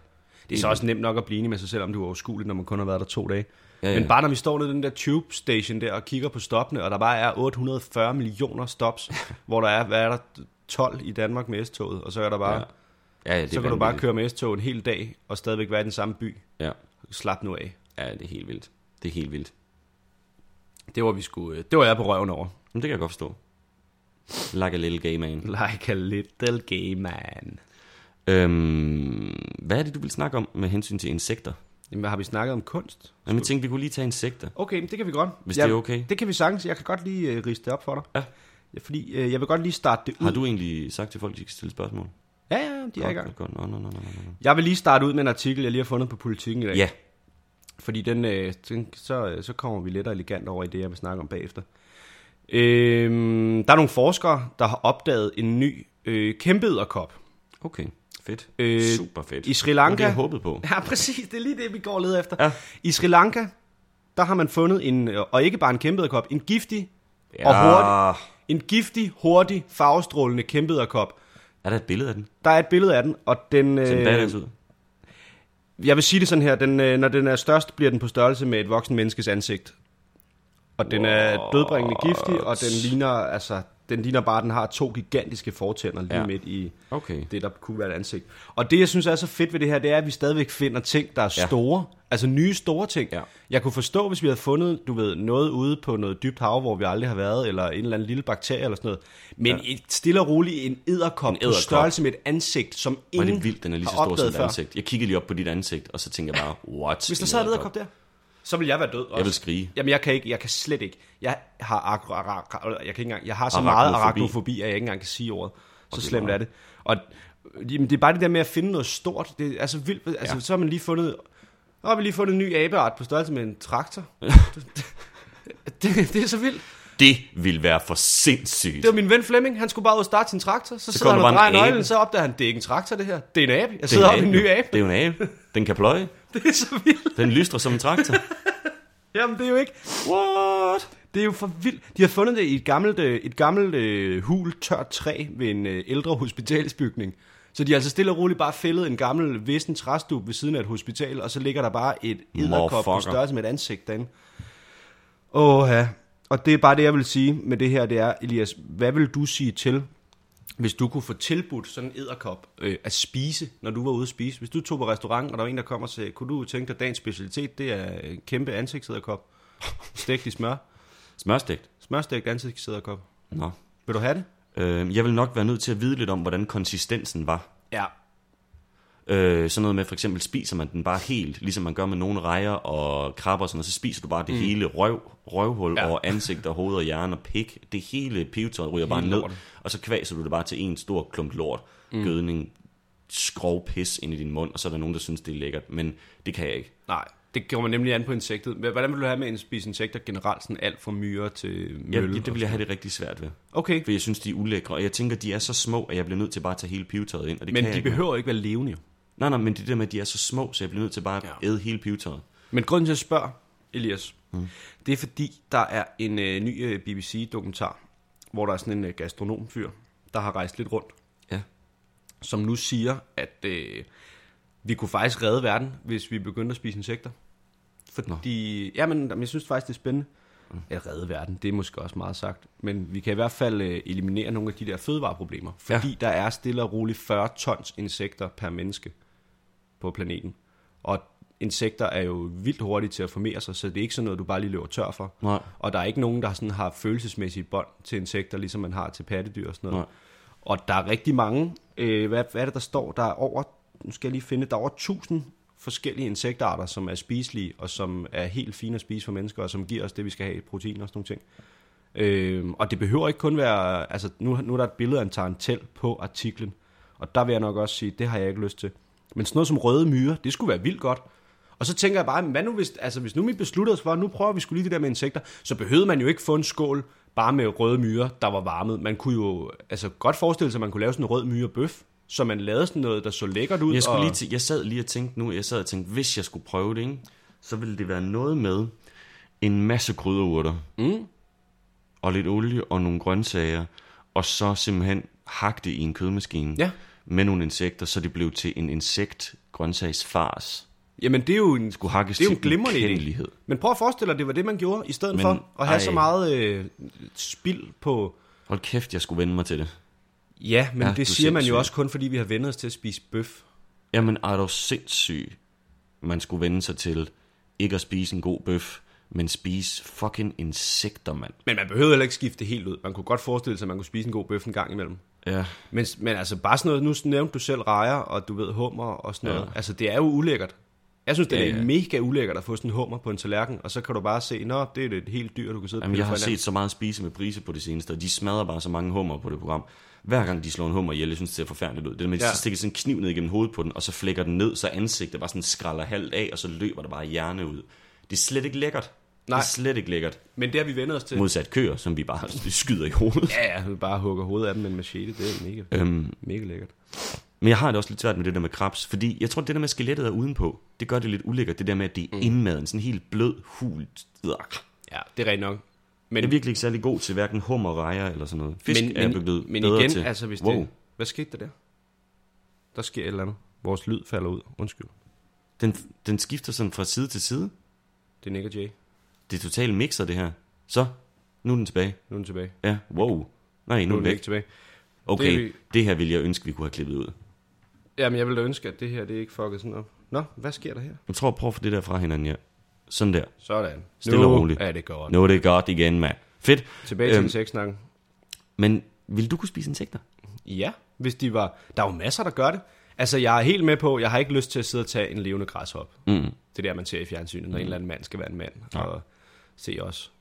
C: Det er så også nemt nok at blive enig med sig selv, om det er uoverskueligt, når man kun har været der to dage.
B: Ja, ja.
C: Men bare når vi står nede i den der tube station der og kigger på stoppene, og der bare er 840 millioner stops, hvor der er, hvad er der, 12 i Danmark med S-toget, og så er der bare,
B: Ja. Ja, ja, det
C: så kan du bare køre med S-tog en hel dag, og stadigvæk være i den samme by.
B: Ja.
C: Slap nu af.
B: ja, det er helt vildt. Det er helt vildt.
C: Det var, vi skulle, det var jeg på røven over.
B: Men det kan jeg godt forstå. Like a little gay man.
C: Like a little gay man.
B: Øhm, hvad er det, du vil snakke om med hensyn til insekter?
C: Jamen, har vi snakket om kunst?
B: Jamen, jeg tænkte, vi kunne lige tage insekter.
C: Okay, men det kan vi godt.
B: Hvis det er okay.
C: Det kan vi sagtens. Jeg kan godt lige uh, riste det op for dig.
B: Ja.
C: ja fordi uh, jeg vil godt lige starte det ud.
B: Har du egentlig sagt til folk, at de kan stille spørgsmål?
C: Ja, ja, de er i gang.
B: Godt, godt. Nå, nå, nå, nå, nå.
C: Jeg vil lige starte ud med en artikel, jeg lige har fundet på Politiken i dag.
B: Ja,
C: Fordi den, øh, den så, øh, så kommer vi lidt og elegant over i det, jeg vil snakke om bagefter. Øhm, der er nogle forskere, der har opdaget en ny øh, kæmpeæderkop.
B: okay. Fedt.
C: Øh,
B: Super fedt.
C: i Sri Lanka-
B: det, jeg håbede på.
C: Ja, præcis. Det er lige det, vi går og leder efter.
B: Ja.
C: I Sri Lanka, der har man fundet en, og ikke bare en kæmpeæderkop, en giftig
B: Ja.
C: og hurtig, en giftig, hurtig, farvestrålende kæmpeæderkop.
B: Er der et billede af den?
C: Der er et billede af den, og den...
B: Ser den
C: Øh,
B: ud?
C: jeg vil sige det sådan her, den, øh, når den er størst, bliver den på størrelse med et voksen menneskes ansigt. Og den er dødbringende giftig, og den ligner, altså, den ligner bare, at den har to gigantiske fortænder lige
B: Ja.
C: midt i
B: Okay.
C: det, der kunne være et ansigt. Og det, jeg synes er så fedt ved det her, det er, at vi stadigvæk finder ting, der er
B: Ja.
C: store. Altså nye store ting.
B: Ja.
C: Jeg kunne forstå, hvis vi havde fundet, du ved, noget ude på noget dybt hav, hvor vi aldrig har været, eller en eller anden lille bakterie eller sådan noget. Men ja. et stille og roligt en edderkop,
B: En
C: på størrelse med et ansigt, som
B: Var
C: ingen
B: det vildt, den er lige så stor som
C: før.
B: ansigt. Jeg kiggede lige op på dit ansigt, og så tænkte jeg bare, what?
C: Hvis der sad en edderkop der, så vil jeg være død også.
B: Jeg vil skrige.
C: Jamen, jeg kan ikke, jeg kan slet ikke. Jeg har, agro, agro, jeg kan ikke engang, jeg har så
B: Arachnofobi.
C: meget arachnofobi, at jeg ikke engang kan sige ordet. Så
B: det er
C: slemt er det. Og jamen, det er bare det der med at finde noget stort. Det er så vildt. Altså,
B: Ja.
C: så har man lige fundet, så har vi lige fundet en ny abeart på størrelse med en traktor. det, det, er så vildt.
B: Det ville være for sindssygt.
C: Det var min ven Flemming, han skulle bare ud og starte sin traktor. Så, så sidder han og drejer nøglen, så opdager han, det er ikke en traktor det her. Det er en abe. Jeg
B: Det er
C: sidder oppe i en ny abe.
B: Det er jo en abe. Den kan pløje.
C: Det er så vildt.
B: Den lystrer som en traktor.
C: Jamen, det er jo ikke...
B: What?
C: Det er jo for vildt. De har fundet det i et gammelt, øh, et gammelt øh, hul tørt træ ved en øh, ældre hospitalsbygning. Så de har altså stille og roligt bare fældet en gammel vissen træstup ved siden af et hospital, og så ligger der bare et edderkop på størrelse med et ansigt derinde. Åh ja. Og det er bare det, jeg vil sige med det her, det er, Elias, hvad vil du sige til, hvis du kunne få tilbudt sådan en edderkop øh, at spise, når du var ude at spise? Hvis du tog på restaurant, og der var en, der kom og sagde, kunne du tænke dig, dagens specialitet, det er en kæmpe ansigtsedderkop, stegt i smør.
B: Smørstegt.
C: Smørstegt ansigtsedderkop.
B: Nå.
C: Vil du have det?
B: Øh, jeg vil nok være nødt til at vide lidt om, hvordan konsistensen var.
C: Ja.
B: Øh, sådan noget med, for eksempel spiser man den bare helt, ligesom man gør med nogle rejer og krabber og sådan noget, så spiser du bare det mm. hele røv, røvhul
C: Ja.
B: ja. og ansigt og hoved og hjerne og pik. Det hele pivetøjet ryger bare ned,
C: lortet.
B: og så kvaser du det bare til en stor klump lort, mm. gødning, skrov pis ind i din mund, og så er der nogen, der synes, det er lækkert, men det kan jeg ikke.
C: Nej, det kommer nemlig an på insektet. Hvordan vil du have med at spise insekter generelt, sådan alt fra myrer til
B: Jeg,
C: mølle?
B: det, det vil jeg have det rigtig svært ved.
C: Okay,
B: For jeg synes, de er ulækre, og jeg tænker, de er så små, at jeg bliver nødt til bare at tage hele pivetøjet ind, og det
C: men
B: kan jeg
C: de
B: ikke.
C: behøver ikke være levende. jo.
B: Nej, nej, men det der med, at de er så små, så jeg bliver nødt til bare at
C: Ja.
B: æde hele pivetøjet.
C: Men grunden til at spørge, Elias, mm. det er fordi, der er en øh, ny øh, BBC-dokumentar, hvor der er sådan en øh, gastronomfyr, der har rejst lidt rundt,
B: Ja.
C: som nu siger, at øh, vi kunne faktisk redde verden, hvis vi begyndte at spise insekter. Fordi, ja, men jeg synes faktisk, det er spændende. At redde verden, det er måske også meget sagt. Men vi kan i hvert fald øh, eliminere nogle af de der fødevareproblemer. Fordi ja. der er stille og roligt 40 tons insekter per menneske på planeten. Og insekter er jo vildt hurtige til at formere sig, så det er ikke sådan noget, du bare lige løber tør for.
B: Nej.
C: Og der er ikke nogen, der sådan har følelsesmæssigt bånd til insekter, ligesom man har til pattedyr og sådan noget.
B: Nej.
C: Og der er rigtig mange, øh, hvad, hvad er det, der står? Der er over, nu skal jeg lige finde, der er over 1000 forskellige insektarter, som er spiselige, og som er helt fine at spise for mennesker, og som giver os det, vi skal have, protein og sådan nogle ting. Øh, og det behøver ikke kun være, altså nu, nu er der et billede af en tarantel på artiklen, og der vil jeg nok også sige, det har jeg ikke lyst til. Men sådan noget som røde myrer, det skulle være vildt godt. Og så tænker jeg bare, hvad nu hvis, altså hvis nu vi besluttede os for, at nu prøver vi skulle lige det der med insekter, så behøvede man jo ikke få en skål bare med røde myrer, der var varmet. Man kunne jo altså godt forestille sig, at man kunne lave sådan en rød myre bøf, så man lavede sådan noget, der så lækkert ud.
B: Jeg, skulle
C: og...
B: lige til, jeg sad lige og tænkte nu, jeg sad og tænkte, hvis jeg skulle prøve det, ikke, så ville det være noget med en masse krydderurter.
C: Mm.
B: Og lidt olie og nogle grøntsager. Og så simpelthen hakke det i en kødmaskine.
C: Ja.
B: Med nogle insekter, så det blev til en insekt grøntsagsfars.
C: Jamen det er jo en,
B: Skulle hakkes
C: det er jo en glimrende idé. Men prøv at forestille dig, det var det, man gjorde, i stedet
B: Men,
C: for at have
B: ej.
C: så meget øh, spild på...
B: Hold kæft, jeg skulle vende mig til det.
C: Ja, men
B: Ja,
C: det
B: er
C: siger man jo også kun, fordi vi har vendt os til at spise bøf.
B: Jamen, er du sindssyg, man skulle vende sig til ikke at spise en god bøf, men spise fucking insekter, mand.
C: Men man behøvede heller ikke skifte helt ud. Man kunne godt forestille sig, at man kunne spise en god bøf en gang imellem.
B: Ja,
C: Men, men altså bare sådan noget, nu nævnte du selv rejer, og du ved hummer og sådan
B: Ja.
C: noget. Altså det er jo ulækkert. Jeg synes, det
B: Ja,
C: er
B: ja.
C: mega ulækkert at få sådan en hummer på en tallerken, og så kan du bare se, nå, det er et helt dyr, du kan sidde og
B: Jamen,
C: pille
B: jeg har set så meget spise med priser på det seneste, og de smadrer bare så mange hummer på det program. Hver gang de slår en hummer ihjel, jeg synes, det ser forfærdeligt ud. Det er med, at de
C: Ja.
B: stikker sådan en kniv ned igennem hovedet på den, og så flækker den ned, så ansigtet bare sådan skralder halvt af, og så løber der bare hjerne ud. Det er slet ikke lækkert.
C: Nej.
B: Det er slet ikke lækkert.
C: Men det har vi vendt os til.
B: Modsat køer, som vi bare skyder i hovedet.
C: Ja, ja, vi bare hugger hovedet af dem med en machete. Det er mega,
B: Øhm,
C: mega lækkert.
B: Men jeg har det også lidt svært med det der med krabs, fordi jeg tror, det der med skelettet er udenpå, det gør det lidt ulækkert, det der med, at det er mm. indmaden, sådan helt blød, hul.
C: Ja, det er rigtigt nok. Men,
B: Jeg er virkelig ikke særlig god til hverken hummer, rejer eller sådan noget. Fisk
C: men,
B: er
C: men,
B: blevet
C: men
B: bedre
C: igen,
B: til.
C: altså hvis
B: wow.
C: det... Hvad skete der der? Der sker et eller andet. Vores lyd falder ud. Undskyld.
B: Den, den skifter sådan fra side til side.
C: Det er Nick og Jay.
B: Det er totalt mixer, det her. Så, nu er den tilbage.
C: Nu er den tilbage.
B: Ja, wow. Nej, nu
C: Nu
B: er
C: er
B: den væk.
C: ikke tilbage.
B: Okay,
C: Det er vi-
B: det her ville jeg ønske, vi kunne have klippet ud.
C: Jamen, jeg ville ønske, at det her, det ikke fucket sådan op. Nå, hvad sker der her?
B: Jeg tror, prøv at få det der fra hinanden, ja. Sådan der.
C: Sådan.
B: Stille
C: nu
B: og roligt.
C: er det godt.
B: Nu er det godt igen, mand. Fedt.
C: Tilbage til
B: Øhm,
C: sexsnakken.
B: Men vil du kunne spise insekter?
C: Ja, hvis de var... Der er jo masser, der gør det. Altså, jeg er helt med på, jeg har ikke lyst til at sidde og tage en levende græshop.
B: Mm.
C: Det er der, man ser i fjernsynet, når mm. en eller anden mand skal være en mand. Ja. Og se os.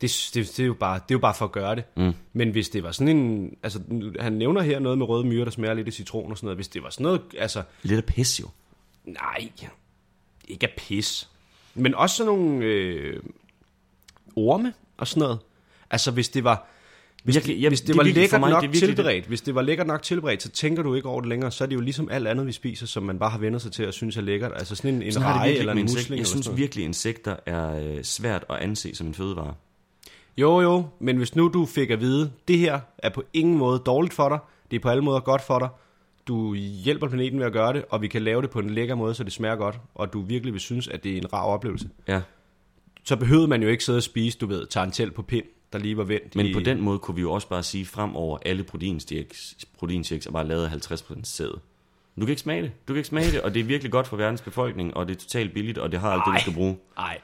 C: Det, det, det, er jo bare, det er jo bare for at gøre det.
B: Mm.
C: Men hvis det var sådan en... Altså, han nævner her noget med røde myrer, der smager lidt af citron og sådan noget. Hvis det var sådan noget... Altså,
B: Lidt af pis, jo.
C: nej, ikke af pis. Men også sådan nogle øh, orme og sådan noget. Altså, hvis det var... Hvis, det,
B: ja,
C: hvis det,
B: det
C: var lækkert
B: mig,
C: nok
B: det er virkelig det.
C: tilberedt, hvis det var lækkert nok tilberedt, så tænker du ikke over det længere, så er det jo ligesom alt andet, vi spiser, som man bare har vendt sig til at synes er lækkert. Altså sådan en, en
B: Sådan
C: reje eller en
B: med
C: musling.
B: Jeg
C: eller
B: synes
C: sådan
B: virkelig, insekter er øh, svært at anse som en fødevare.
C: Jo, jo, men hvis nu du fik at vide, det her er på ingen måde dårligt for dig, det er på alle måder godt for dig, du hjælper planeten ved at gøre det, og vi kan lave det på en lækker måde, så det smager godt, og du virkelig vil synes, at det er en rar oplevelse,
B: Ja.
C: så behøvede man jo ikke sidde og spise, du ved, tarantel på pind, der lige var vendt
B: Men
C: i...
B: på den måde kunne vi jo også bare sige, fremover alle proteinshakes, proteinshakes er bare lavet af 50% sæd. Du kan ikke smage det. Du kan ikke smage det, og det er virkelig godt for verdens befolkning, og det er totalt billigt, og det har alt det, du skal bruge.
C: Ej,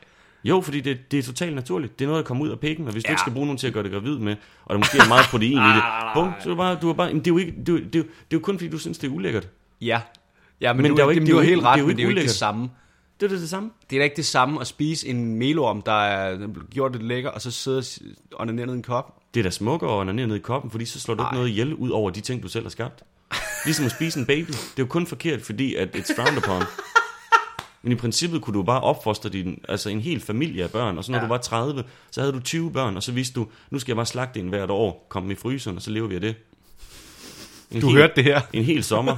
B: Jo, fordi det, det er totalt naturligt. Det er noget, der kommer ud af pikken, og hvis ja. du ikke skal bruge nogen til at gøre det gravid med, og der måske er meget protein i det, bum, så er du bare, du er bare, jamen, det er jo ikke, det er, jo- det er, jo- det er jo kun fordi, du synes, det er ulækkert.
C: ja. Ja, men,
B: Men
C: men
B: der er jo
C: du,
B: ikke- det er
C: du
B: jo
C: helt ret,
B: det er jo ikke
C: det er jo ikke det
B: ulækkert.
C: samme.
B: Det er da det samme.
C: Det er da ikke det samme at spise en melorm, der er gjort lidt lækker, og så sidde og onanere ned i en kop.
B: Det er da smukkere at ned i koppen, fordi så slår du ikke noget ihjel ud over de ting, du selv har skabt. Ligesom at spise en baby. Det er jo kun forkert, fordi at it's frowned upon. Men i princippet kunne du bare opfostre din, altså en hel familie af børn, og så når ja. Du var 30, så havde du 20 børn, og så vidste du, nu skal jeg bare slagte en hvert år, kom dem i fryseren, og så lever vi af det. En
C: Du
B: hel,
C: hørte det her.
B: En hel sommer.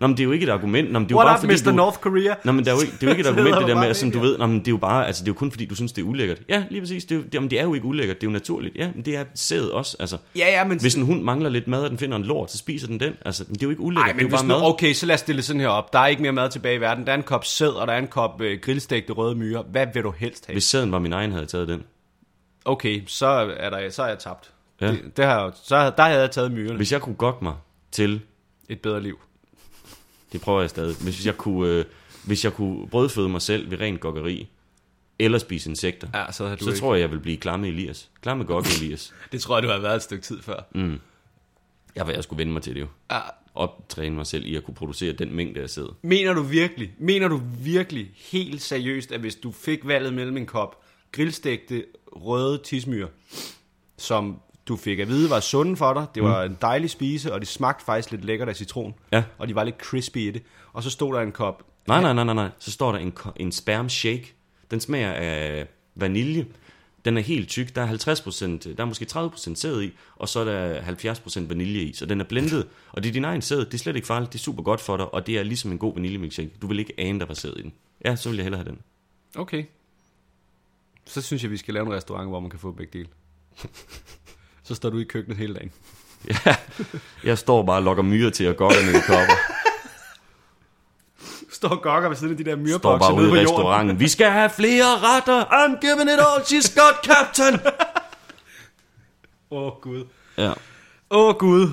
B: Nå, men det er jo ikke et argument. Nå, men det er jo
C: What
B: bare
C: up,
B: fordi,
C: Mr.
B: du,
C: North Korea?
B: Nå, men det er jo ikke, det er jo ikke et argument, det der med, at sådan, du
C: det,
B: ved, nå, men det er jo bare, altså det er jo kun fordi, du synes, det er ulækkert. Ja, lige præcis, det er, jo, jamen, det er jo ikke ulækkert, det er jo naturligt. Ja, men det er sæd også, altså.
C: Ja, ja, men...
B: Hvis en hund mangler lidt mad, og den finder en lort, så spiser den den. Altså, det er jo ikke ulækkert,
C: Ej,
B: det er
C: men
B: jo bare
C: nu,
B: mad.
C: okay, så lad os stille det sådan her op. Der er ikke mere mad tilbage i verden. Der er en kop sæd, og der er en kop øh, grillstegte røde myrer. Hvad vil du helst have?
B: Hvis sæden var min egen, havde jeg taget den.
C: Okay, så er, der, så er jeg tabt.
B: Ja.
C: Det, det har, jeg så, der havde jeg taget myrerne.
B: Hvis jeg kunne gokke mig til,
C: Et bedre liv.
B: Det prøver jeg stadig, hvis jeg kunne, øh, hvis jeg kunne brødføde mig selv ved rent gokkeri, eller spise insekter,
C: Ja, så,
B: så
C: ikke.
B: tror jeg, jeg vil blive klar med Elias. Klar med gokke Elias.
C: Det tror jeg, du har været et stykke tid før.
B: Mm. Jeg, jeg skulle vende mig til det jo.
C: Ja.
B: Optræne mig selv i at kunne producere den mængde af sæd.
C: Mener du virkelig, mener du virkelig helt seriøst, at hvis du fik valget mellem en kop grillstegte røde tismyr, som du fik at vide var sunde for dig. Det var en dejlig spise, og det smagte faktisk lidt lækkert af citron.
B: Ja.
C: Og de var lidt crispy i det. Og så stod der en kop...
B: Nej, nej, nej, nej, nej. Så står der en, en sperm shake. Den smager af vanilje. Den er helt tyk. Der er 50%, der er måske 30% sæd i, og så er der 70% vanilje i. Så den er blendet, og det er din egen sæd. Det er slet ikke farligt. Det er super godt for dig, og det er ligesom en god vaniljemilkshake. Du vil ikke ane, der var sæd i den. Ja, så vil jeg hellere have den.
C: Okay. Så synes jeg, vi skal lave en restaurant, hvor man kan få begge dele. så står du i køkkenet hele dagen.
B: Ja, jeg står bare og lokker myrer til at gå ned i kopper.
C: Står og gokker ved siden af de der
B: Står
C: myrebokse
B: bare
C: nede
B: ude
C: på
B: i
C: jorden.
B: restauranten. Vi skal have flere retter. I'm giving it all she's got, captain.
C: Åh, oh, Gud.
B: Ja.
C: Åh, oh, Gud.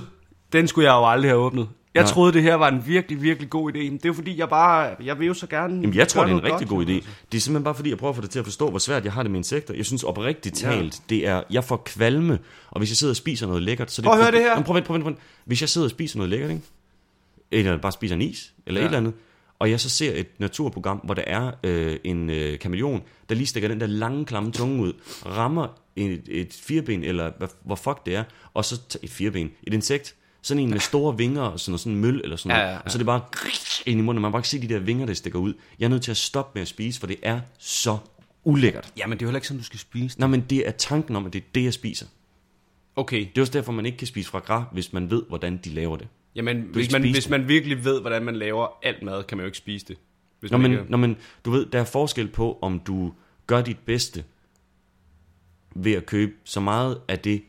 C: Den skulle jeg jo aldrig have åbnet. Jeg
B: Nej.
C: troede, det her var en virkelig, virkelig god idé. Men det er jo fordi, jeg bare... Jeg vil jo så gerne...
B: Jamen, jeg tror, det er en rigtig
C: godt,
B: god idé. Det er simpelthen bare fordi, jeg prøver at få dig til at forstå, hvor svært jeg har det med insekter. Jeg synes oprigtigt talt, det er, jeg får kvalme, og hvis jeg sidder og spiser noget lækkert, så det...
C: Prøv at høre det her.
B: Jamen, prøv, at vent, prøv, at vent, prøv, vent. Hvis jeg sidder og spiser noget lækkert, ikke? eller bare spiser en is, eller ja.
C: Ja.
B: et eller andet, og jeg så ser et naturprogram, hvor der er øh, en øh, kameleon, der lige stikker den der lange, klamme tunge ud, rammer et, et fireben, eller hvad, hvor fuck det er, og så et fireben, et insekt, sådan en med store vinger, og sådan noget, sådan en møl, eller sådan
C: Ja,
B: noget,
C: ja, ja.
B: og så er det bare ind i munden, man kan bare se de der vinger, der stikker ud. Jeg er nødt til at stoppe med at spise, for det er så ulækkert.
C: Jamen, det er jo heller ikke sådan, du skal spise.
B: Nå, men det er tanken om, at det er det, jeg spiser.
C: Okay.
B: Det er også derfor, man ikke kan spise fra gras, hvis man ved, hvordan de laver det.
C: Jamen, hvis
B: ikke
C: man, hvis
B: det.
C: man virkelig ved, hvordan man laver alt mad, kan man jo ikke spise det. Hvis
B: Nå,
C: man
B: men,
C: ikke...
B: nå, men du ved, der er forskel på, om du gør dit bedste ved at købe så meget af det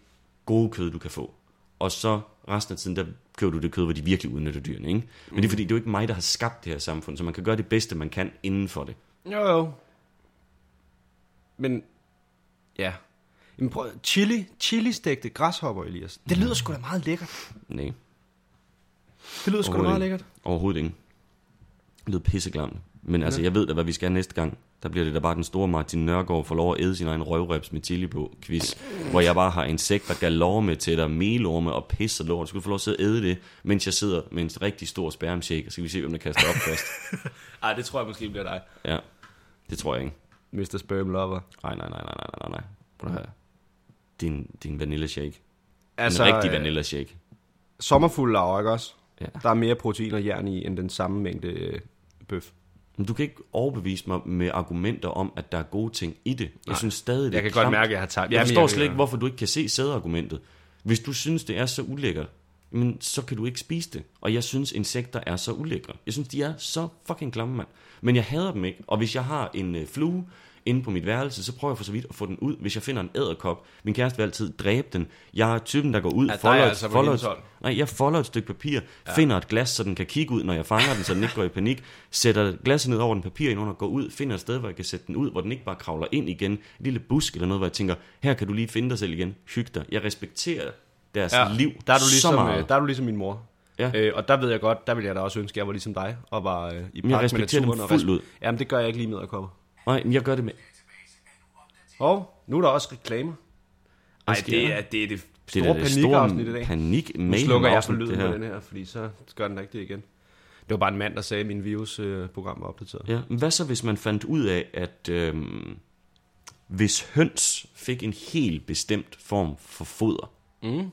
B: gode kød, du kan få. Og så resten af tiden, der køber du det kød, hvor de virkelig udnytter dyrene. Ikke? Men det er fordi, det er jo ikke mig, der har skabt det her samfund, så man kan gøre det bedste, man kan inden for det.
C: Jo, jo. Men, ja. Jamen, prøv, chili, chili stegte græshopper, Elias. Det lyder sgu da meget lækkert.
B: Nej,
C: Det lyder sgu da meget lækkert.
B: overhovedet ikke. Det lyder pisseklamt. Men altså, jeg ved da, hvad vi skal næste gang. Der bliver det da bare den store Martin Nørgaard får lov at æde sin egen røvreps med chili på quiz. Hvor jeg bare har insekter galore med til dig, melorme og pis og lort. Du skal få lov at æde det, mens jeg sidder med en rigtig stor spermshake. Og så skal vi se, hvem der kaster op først.
C: Ej, det tror jeg måske bliver dig.
B: Ja, det tror jeg ikke.
C: Mr. Sperm Lover.
B: Nej, nej, nej, nej, nej, nej, nej. Prøv at høre. Din, din vanilla shake.
C: Altså,
B: en rigtig
C: øh,
B: vanilla shake.
C: Sommerfuld laver, ikke også?
B: Ja.
C: Der er mere protein og jern i, end den samme mængde øh, bøf.
B: Men du kan ikke overbevise mig med argumenter om, at der er gode ting i det. Jeg synes stadig, det
C: Jeg kan godt
B: klamt.
C: mærke, at jeg har tabt.
B: Jeg forstår
C: jeg-
B: slet ikke, hvorfor du ikke kan se sædargumentet. Hvis du synes, det er så ulækkert, men så kan du ikke spise det. Og jeg synes, insekter er så ulækre. Jeg synes, de er så fucking klamme, mand. Men jeg hader dem ikke. Og hvis jeg har en øh, flue inde på mit værelse, så prøver jeg for så vidt at få den ud. Hvis jeg finder en æderkop, min kæreste vil altid dræbe den. Jeg er typen, der går ud,
C: Ja, der er
B: folder,
C: jeg
B: et-
C: altså
B: folder, et- nej, jeg folder et stykke papir, ja. finder et glas, så den kan kigge ud, når jeg fanger den, så den ikke går i panik, sætter glasset ned over den papir ind under, går ud, finder et sted, hvor jeg kan sætte den ud, hvor den ikke bare kravler ind igen, en lille busk eller noget, hvor jeg tænker, her kan du lige finde dig selv igen, hyg dig. Jeg respekterer deres ja, liv
C: der er du
B: så
C: ligesom,
B: meget.
C: øh, der er du ligesom min mor.
B: Ja.
C: Øh, og der ved jeg godt, der ville jeg da også ønske, at jeg var ligesom dig, og var øh, i
B: Men jeg
C: pagt med
B: respekterer dem
C: naturen.
B: fuldt ud.
C: Jamen, det gør jeg ikke lige med at komme.
B: Nej, men jeg gør det med...
C: Og nu er der også reklamer. Nej,
B: sker
C: det
B: der?
C: er det, er det
B: Det
C: store
B: er da det
C: panikafsnit i dag.
B: panik
C: Nu slukker jeg for
B: det
C: lyden
B: her.
C: på den her, fordi så gør den ikke det igen. Det var bare en mand, der sagde, at min virusprogram var opdateret.
B: Ja, men hvad så, hvis man fandt ud af, at øhm, hvis høns fik en helt bestemt form for foder,
C: Mm.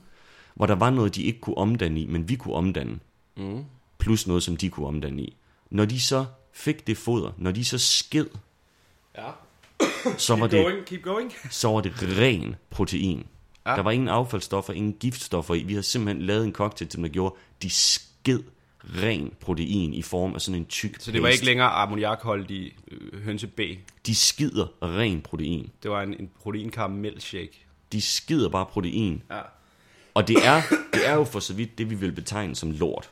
B: hvor der var noget, de ikke kunne omdanne i, men vi kunne omdanne,
C: Mm.
B: plus noget, som de kunne omdanne i. Når de så fik det foder, når de så sked,
C: Ja.
B: så var,
C: Keep
B: det,
C: going, keep going.
B: så var det ren protein.
C: Ja.
B: Der var ingen affaldsstoffer, ingen giftstoffer i. Vi havde simpelthen lavet en cocktail, som der gjorde, de sked ren protein i form af sådan en tyk
C: Så det var
B: paste.
C: ikke længere ammoniakholdig øh, hønse B.
B: De skider ren protein.
C: Det var en, en proteinkaramel-shake.
B: De skider bare protein.
C: Ja.
B: Og det er, det er jo for så vidt det, vi vil betegne som lort.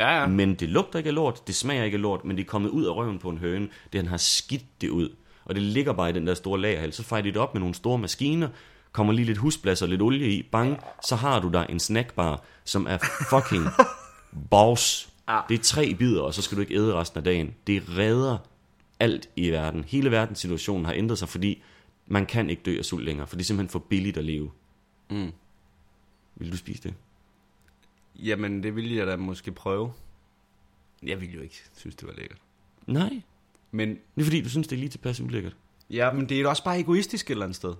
C: Ja, ja.
B: Men det lugter ikke af lort, det smager ikke af lort, men det er kommet ud af røven på en høne. Det han har skidt det ud. Og det ligger bare i den der store lagerhal. Så fejrer de det op med nogle store maskiner, kommer lige lidt husblas og lidt olie i, bang, så har du der en snackbar, som er fucking boss. Det er tre bidder, og så skal du ikke æde resten af dagen. Det redder alt i verden. Hele verdenssituationen har ændret sig, fordi man kan ikke dø af sult længere, for det er simpelthen for billigt at leve.
C: Mm.
B: Vil du spise det?
C: Jamen, det ville jeg da måske prøve. Jeg ville jo ikke synes, det var lækkert.
B: Nej.
C: Men,
B: Det er fordi, du synes, det er lige tilpas ulækkert.
C: ja, men det er også bare egoistisk et eller andet sted.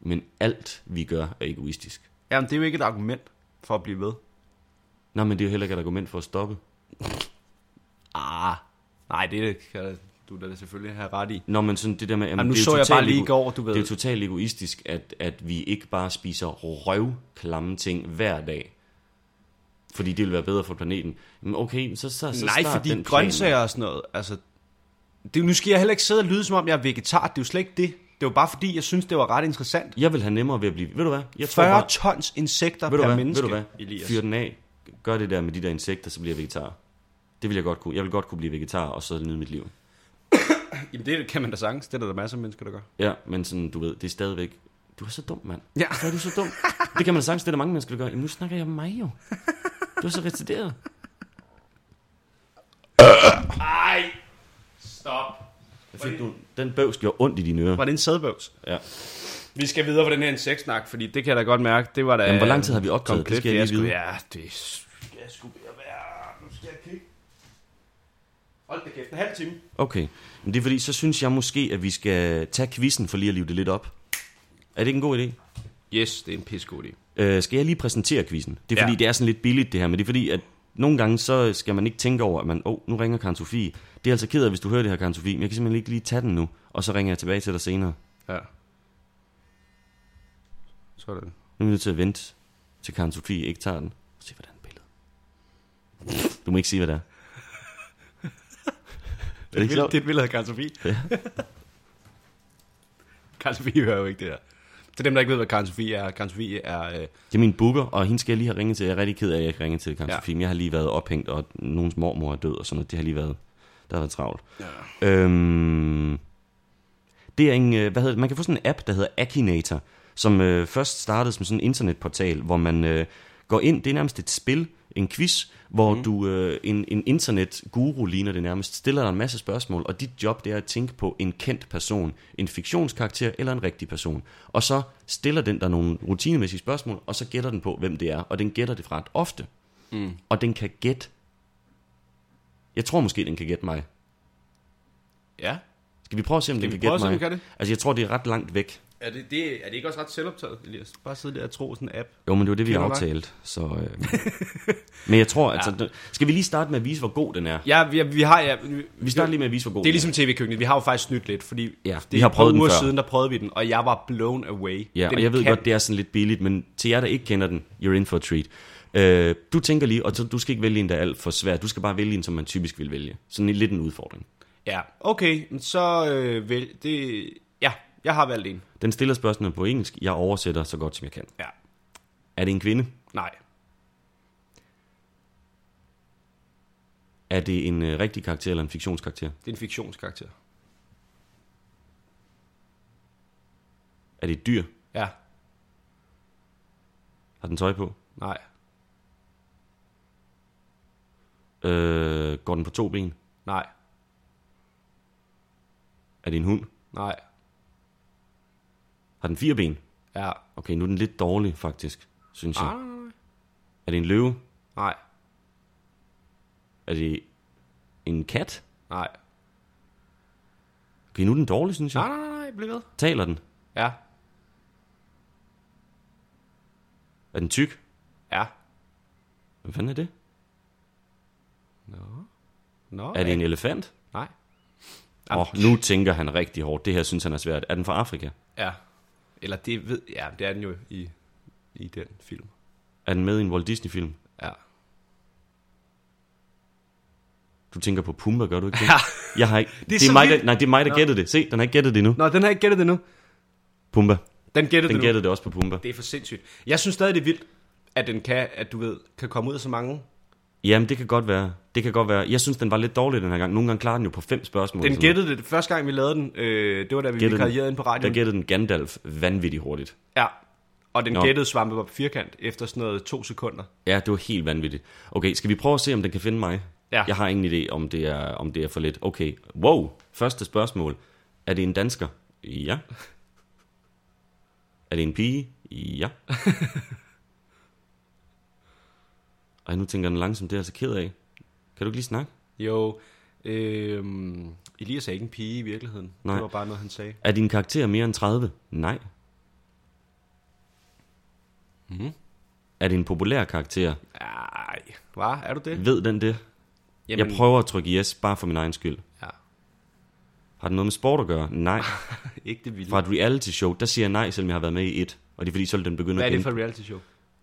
B: Men alt, vi gør, er egoistisk.
C: Jamen, det er jo ikke et argument for at blive ved.
B: Nej, men det er jo heller ikke et argument for at stoppe.
C: Ah, nej, det kan du da selvfølgelig have ret i.
B: Nå, men sådan det der med...
C: Jamen, nu
B: det er
C: så jeg bare lige i går, du ved.
B: Det er jo totalt egoistisk, at, at vi ikke bare spiser røvklamme ting hver dag. Fordi det vil være bedre for planeten. Men okay, så, så, så
C: Nej, fordi
B: den plan.
C: grøntsager og sådan noget, altså... Det, nu skal jeg heller ikke sidde og lyde, som om jeg er vegetar. Det er jo slet ikke det. Det var bare fordi, jeg synes, det var ret interessant.
B: Jeg vil have nemmere ved at blive... Ved du hvad? Jeg tror
C: 40
B: bare,
C: tons insekter
B: ved du
C: per
B: hvad?
C: menneske,
B: Ved du hvad?
C: Elias.
B: Fyr den af. Gør det der med de der insekter, så bliver jeg vegetar. Det vil jeg godt kunne. Jeg vil godt kunne blive vegetar, og så nyde mit liv.
C: Jamen, det kan man da sagtens. Det er der, der masser af mennesker, der gør.
B: Ja, men sådan, du ved, det er stadigvæk... Du er så dum, mand.
C: Ja.
B: Hvorfor er du så dum? Det kan man da sagtens, det er der mange mennesker, der gør. Jamen, nu snakker jeg om mig jo. Du er så retarderet.
C: Stop.
B: Jeg fik du, den bøvs gjorde ondt i dine ører.
C: Var det en sædbøvs?
B: Ja.
C: Vi skal videre på den her insektsnak, fordi det kan jeg da godt mærke. Det var da...
B: Jamen, hvor lang tid har vi optaget? Det skal jeg lige vide.
C: Ja, det skal jeg sgu være... Nu skal jeg kigge. Hold da kæft, en halv time.
B: Okay, men det er fordi, så synes jeg måske, at vi skal tage quizzen for lige at live det lidt op. Er det ikke en god idé?
C: Yes, det er en pissegod idé.
B: Øh, skal jeg lige præsentere quizzen? Det er fordi,
C: Ja.
B: det er sådan lidt billigt det her, men det er fordi, at nogle gange, så skal man ikke tænke over, at man, åh, oh, nu ringer Karen Sofie. Det er altså ked af, hvis du hører det her, Karen Sofie, men jeg kan simpelthen ikke lige tage den nu, og så ringer jeg tilbage til dig senere.
C: Ja. Sådan.
B: Nu er vi nødt til at vente, til Karen Sofie ikke tager den. Se, hvordan billede. Du må ikke sige, hvad det er. er det ikke sjovt?
C: Det er et billede af Karen Sofie.
B: Ja.
C: Karen Sofie hører jo ikke det her. Til dem, der ikke ved, hvad Karen Sofie er. Karen Sofie er... Øh,
B: Det er min booker, og hende skal jeg lige have ringet til. Jeg er rigtig ked af, at jeg ikke ringer til Karen
C: Ja.
B: Sofie. men Jeg har lige været ophængt, og nogens mormor er død, og sådan noget. Det har lige været, der har været travlt.
C: Ja.
B: Øhm, det er en, øh, hvad hedder? Man kan få sådan en app, der hedder Akinator, som øh, først startede som sådan en internetportal, hvor man øh, går ind, det er nærmest et spil, en quiz, hvor mm. du, øh, en, en internetguru ligner det nærmest, stiller dig en masse spørgsmål, og dit job det er at tænke på en kendt person, en fiktionskarakter eller en rigtig person. Og så stiller den der nogle rutinemæssige spørgsmål, og så gætter den på, hvem det er, og den gætter det fra ret ofte. Mm. Og den kan gætte, jeg tror måske, den kan gætte mig.
C: ja.
B: Skal vi prøve at se, om
C: Skal
B: den kan gætte mig?
C: kan det?
B: Altså, jeg tror, det er ret langt væk.
C: Er det, det, er det ikke også ret selvoptaget, Elias? Bare sidde der og tro sådan en app.
B: Jo, men det var det, vi
C: Kender
B: aftalte. Så, øh. men jeg tror, altså... Ja. Skal vi lige starte med at vise, hvor god den er?
C: Ja, vi, vi har... Ja, vi,
B: Vi starter lige med at vise, hvor god
C: Det er ligesom tv-køkkenet. Vi har jo faktisk snydt lidt, fordi
B: Ja,
C: det
B: vi har prøvet den før.
C: siden, der prøvede vi den, og jeg var blown away.
B: Ja,
C: den
B: og jeg ved
C: kan,
B: godt, det er sådan lidt billigt, men til jer, der ikke kender den, you're in for a treat. Øh, du tænker lige, og så, du skal ikke vælge en, der er alt for svær. Du skal bare vælge en, som man typisk vil vælge. Sådan en, lidt en udfordring.
C: Ja, okay, så øh, vel, det... Ja, jeg har valgt en.
B: Den stiller spørgsmålet på engelsk. Jeg oversætter så godt, som jeg kan.
C: Ja,
B: Er det en kvinde?
C: nej,
B: Er det en øh, rigtig karakter eller en fiktionskarakter?
C: det er en fiktionskarakter.
B: Er det et dyr?
C: Ja,
B: Har den tøj på?
C: nej,
B: Øh, går den på to ben?
C: nej,
B: Er det en hund?
C: nej,
B: Har den fire ben?
C: ja,
B: Okay, nu er den lidt dårlig, faktisk, synes jeg.
C: nej,
B: Er det en løve?
C: nej,
B: Er det en kat?
C: nej,
B: Okay, nu er den dårlig, synes jeg.
C: nej, nej, nej, bliv ved.
B: Taler den?
C: Ja,
B: Er den tyk?
C: ja.
B: Hvad fanden er det?
C: Nå,
B: Er det en elefant?
C: Nej.
B: Åh, oh, nu tænker han rigtig hårdt. Det her synes han er svært. Er den fra Afrika?
C: Ja, eller det ved... Ja, det er den jo i, i den film.
B: Er den med i en Walt Disney-film?
C: Ja.
B: Du tænker på Pumba, gør du ikke det?
C: Ja.
B: Jeg har ikke...
C: Det er
B: Det er, mig, der, nej, det er mig, der
C: Nå.
B: gættede det. Se, den har ikke gættet det endnu.
C: Nå, den har ikke gættet det nu.
B: Pumba.
C: Den gættede
B: Den
C: det nu.
B: gættede det også på Pumba.
C: Det er for sindssygt. Jeg synes stadig, det er vildt, at den kan, at du ved, kan komme ud af så mange.
B: Jamen, det kan godt være. Det kan godt være. Jeg synes, den var lidt dårlig den her gang. Nogle gange klarer den jo på fem spørgsmål.
C: Den gættede det første gang, vi lavede den. Øh, det var da vi
B: Gættede den.
C: vikarierede ind på
B: noget. Der
C: radioen.
B: gættede den Gandalf vanvittigt hurtigt.
C: Ja. Og den
B: Nå.
C: gættede svampe på firkant efter sådan noget to sekunder.
B: Ja, det var helt vanvittigt. Okay, skal vi prøve at se, om den kan finde mig?
C: Ja.
B: Jeg har ingen idé, om det er, om det er for lidt. Okay, wow. Første spørgsmål. Er det en dansker? Ja. Er det en pige? Ja. Ej, nu tænker den langsomt, det er jeg så ked af. Kan du ikke lige snakke?
C: Jo, øh, Elias er ikke en pige i virkeligheden.
B: Nej.
C: Det var bare noget, han sagde.
B: Er din karakter mere end 30? Nej.
C: Mhm.
B: Er det en populær karakter?
C: Ej, hvad? Er du det?
B: Ved den det?
C: Jamen,
B: Jeg prøver at trykke yes, bare for min egen skyld.
C: Ja,
B: Har det noget med sport at gøre? Nej.
C: ikke det vilde.
B: Fra et reality show, der siger jeg nej, selvom jeg har været med i et. Og det er fordi, så den begynde
C: Hvad er det for et reality show?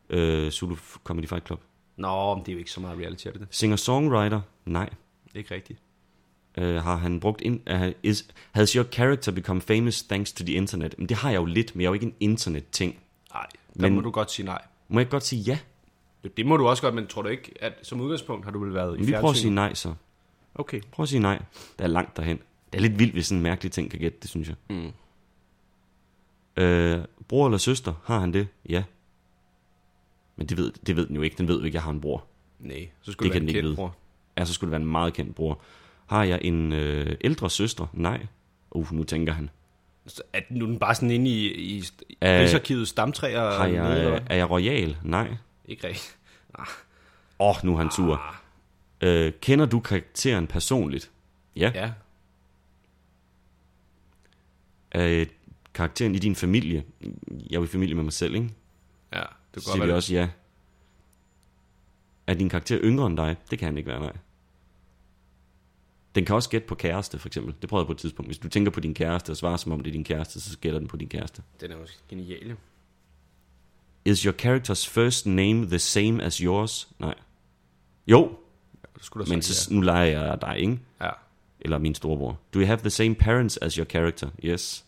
B: Øh, Zulu Comedy Fight Club.
C: Nå, men det er jo ikke så meget reality, er det det?
B: Singer-songwriter? Nej.
C: Ikke rigtigt.
B: Øh, har han brugt... In, uh, is, has your character become famous thanks to the internet? Men det har jeg jo lidt, men jeg er jo ikke en internet-ting.
C: Nej, der
B: Men-
C: må du godt sige nej.
B: Må jeg godt sige ja?
C: Det må du også godt, men tror du ikke, at som udgangspunkt har du vel været i
B: Men vi prøver at sige
C: fjernsynet?
B: nej så.
C: Okay.
B: Prøv at sige nej. Der er langt derhen. Det er lidt vildt, hvis sådan en mærkelig ting kan gætte det, synes jeg.
C: Mm.
B: Øh, bror eller søster, har han det? Ja. Men det ved, det ved den jo ikke. Den ved jo ikke, at jeg har en bror.
C: Nej, så skulle
B: Det
C: det, være en kendt
B: vide.
C: bror.
B: Ja, så skulle det være en meget kendt bror. Har jeg en øh, ældre søster? Nej. Uh, nu tænker han.
C: Så Er nu er den bare sådan inde i, i, i
B: Øh,
C: Rigsarkivets stamtræer?
B: Har jeg, er jeg royal? Nej.
C: Ikke rigtigt.
B: Åh, oh, nu er han sur. Øh, kender du karakteren personligt? Ja.
C: Ja.
B: Er karakteren i din familie? Jeg er jo i familie med mig selv, ikke?
C: Ja, det
B: siger vi også ja. Er din karakter yngre end dig? Det kan han ikke være, nej. Den kan også gætte på kæreste, for eksempel. Det prøvede jeg på et tidspunkt. Hvis du tænker på din kæreste og svarer som om det er din kæreste, så gætter den på din kæreste.
C: Den er jo genial, jo.
B: Is your character's first name the same as yours? Nej. Jo,
C: Det skulle
B: men så, nu leger jeg dig, ikke?
C: ja. ja.
B: Eller min storebror. Do you have the same parents as your character? Yes.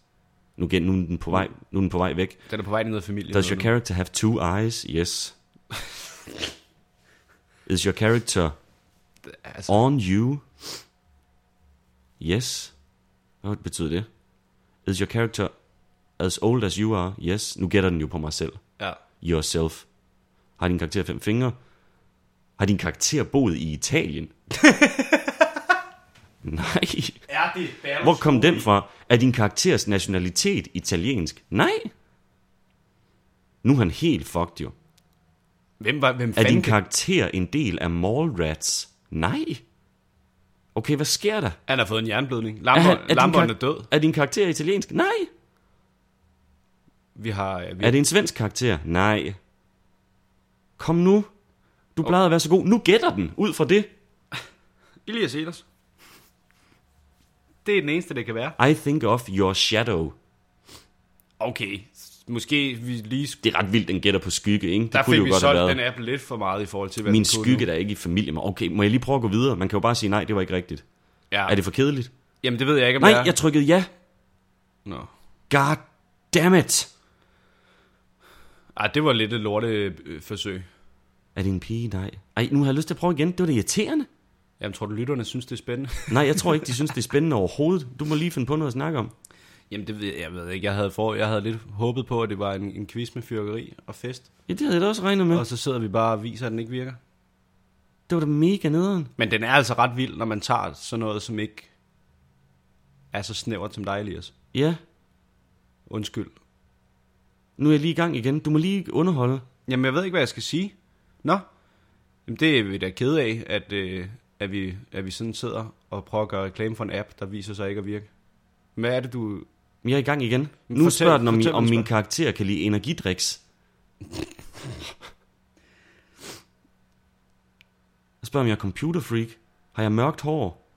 B: Nu, gen- nu, er, den på vej, nu er den på vej væk.
C: Den er på vej ned af familien.
B: Does your character have two eyes? Yes. Is your character
C: Altså,
B: on you? Yes. Hvad betyder det? Is your character as old as you are? Yes. Nu gætter den jo på mig selv.
C: ja.
B: Yourself. Har din karakter fem fingre? Har din karakter boet i Italien? Nej.
C: Er det
B: Hvor kom den fra? Er din karakters nationalitet italiensk? Nej. Nu er han helt fucked jo.
C: Hvem, var, hvem
B: Er din karakter en del af Mallrats? Nej. Okay, hvad sker der?
C: Han har fået en jernblødning.
B: Er, han- er,
C: er
B: kar-
C: død.
B: er din karakter italiensk? Nej.
C: Vi har... Vi...
B: Er det en svensk karakter? Nej. Kom nu. Du plejede at være så god. Nu gætter den ud fra det.
C: Elias Elers. Det er den eneste, det kan være.
B: I think of your shadow.
C: Okay, måske vi lige... sk-
B: Det er ret vildt, den gætter på skygge, ikke? Det
C: Der
B: kunne
C: fik
B: det
C: vi
B: jo godt have
C: solgt
B: været.
C: den app lidt for meget i forhold til, hvad
B: Min skygge der er ikke i familie med. Okay, må jeg lige prøve at gå videre? Man kan jo bare sige nej, det var ikke rigtigt.
C: Ja.
B: Er det for kedeligt?
C: Jamen, det ved jeg ikke, om
B: Nej,
C: det er.
B: jeg trykkede ja.
C: Nå.
B: God damn it.
C: Ej, det var lidt et lorte øh, forsøg.
B: Er det en pige? Nej. Ej, nu har jeg lyst til at prøve igen. Det var da irriterende.
C: Jamen, tror du, lytterne synes, det er spændende?
B: Nej, jeg tror ikke, de synes, det er spændende overhovedet. Du må lige finde på noget at snakke om.
C: Jamen, det ved jeg, jeg ved ikke. Jeg havde, for, jeg havde lidt håbet på, at det var en, en quiz med fyrkeri og fest.
B: Ja, det havde jeg da også regnet med.
C: Og så sidder vi bare og viser, at den ikke virker.
B: Det var da mega nederen.
C: Men den er altså ret vild, når man tager sådan noget, som ikke er så snævert som dig, Elias.
B: Ja,
C: Undskyld.
B: nu er jeg lige i gang igen. Du må lige underholde.
C: Jamen, jeg ved ikke, hvad jeg skal sige. Nå, Jamen, det er vi da kede af, at, øh, at, vi, at vi sådan sidder og prøver at gøre reklame for en app, der viser sig ikke at virke. Hvad er det, du...
B: Jeg er i gang igen. Nu
C: fortæl-
B: spørger den, om,
C: fortæl,
B: om min karakter kan lide energidriks. Jeg spørger, om jeg er computerfreak. Har jeg mørkt hår?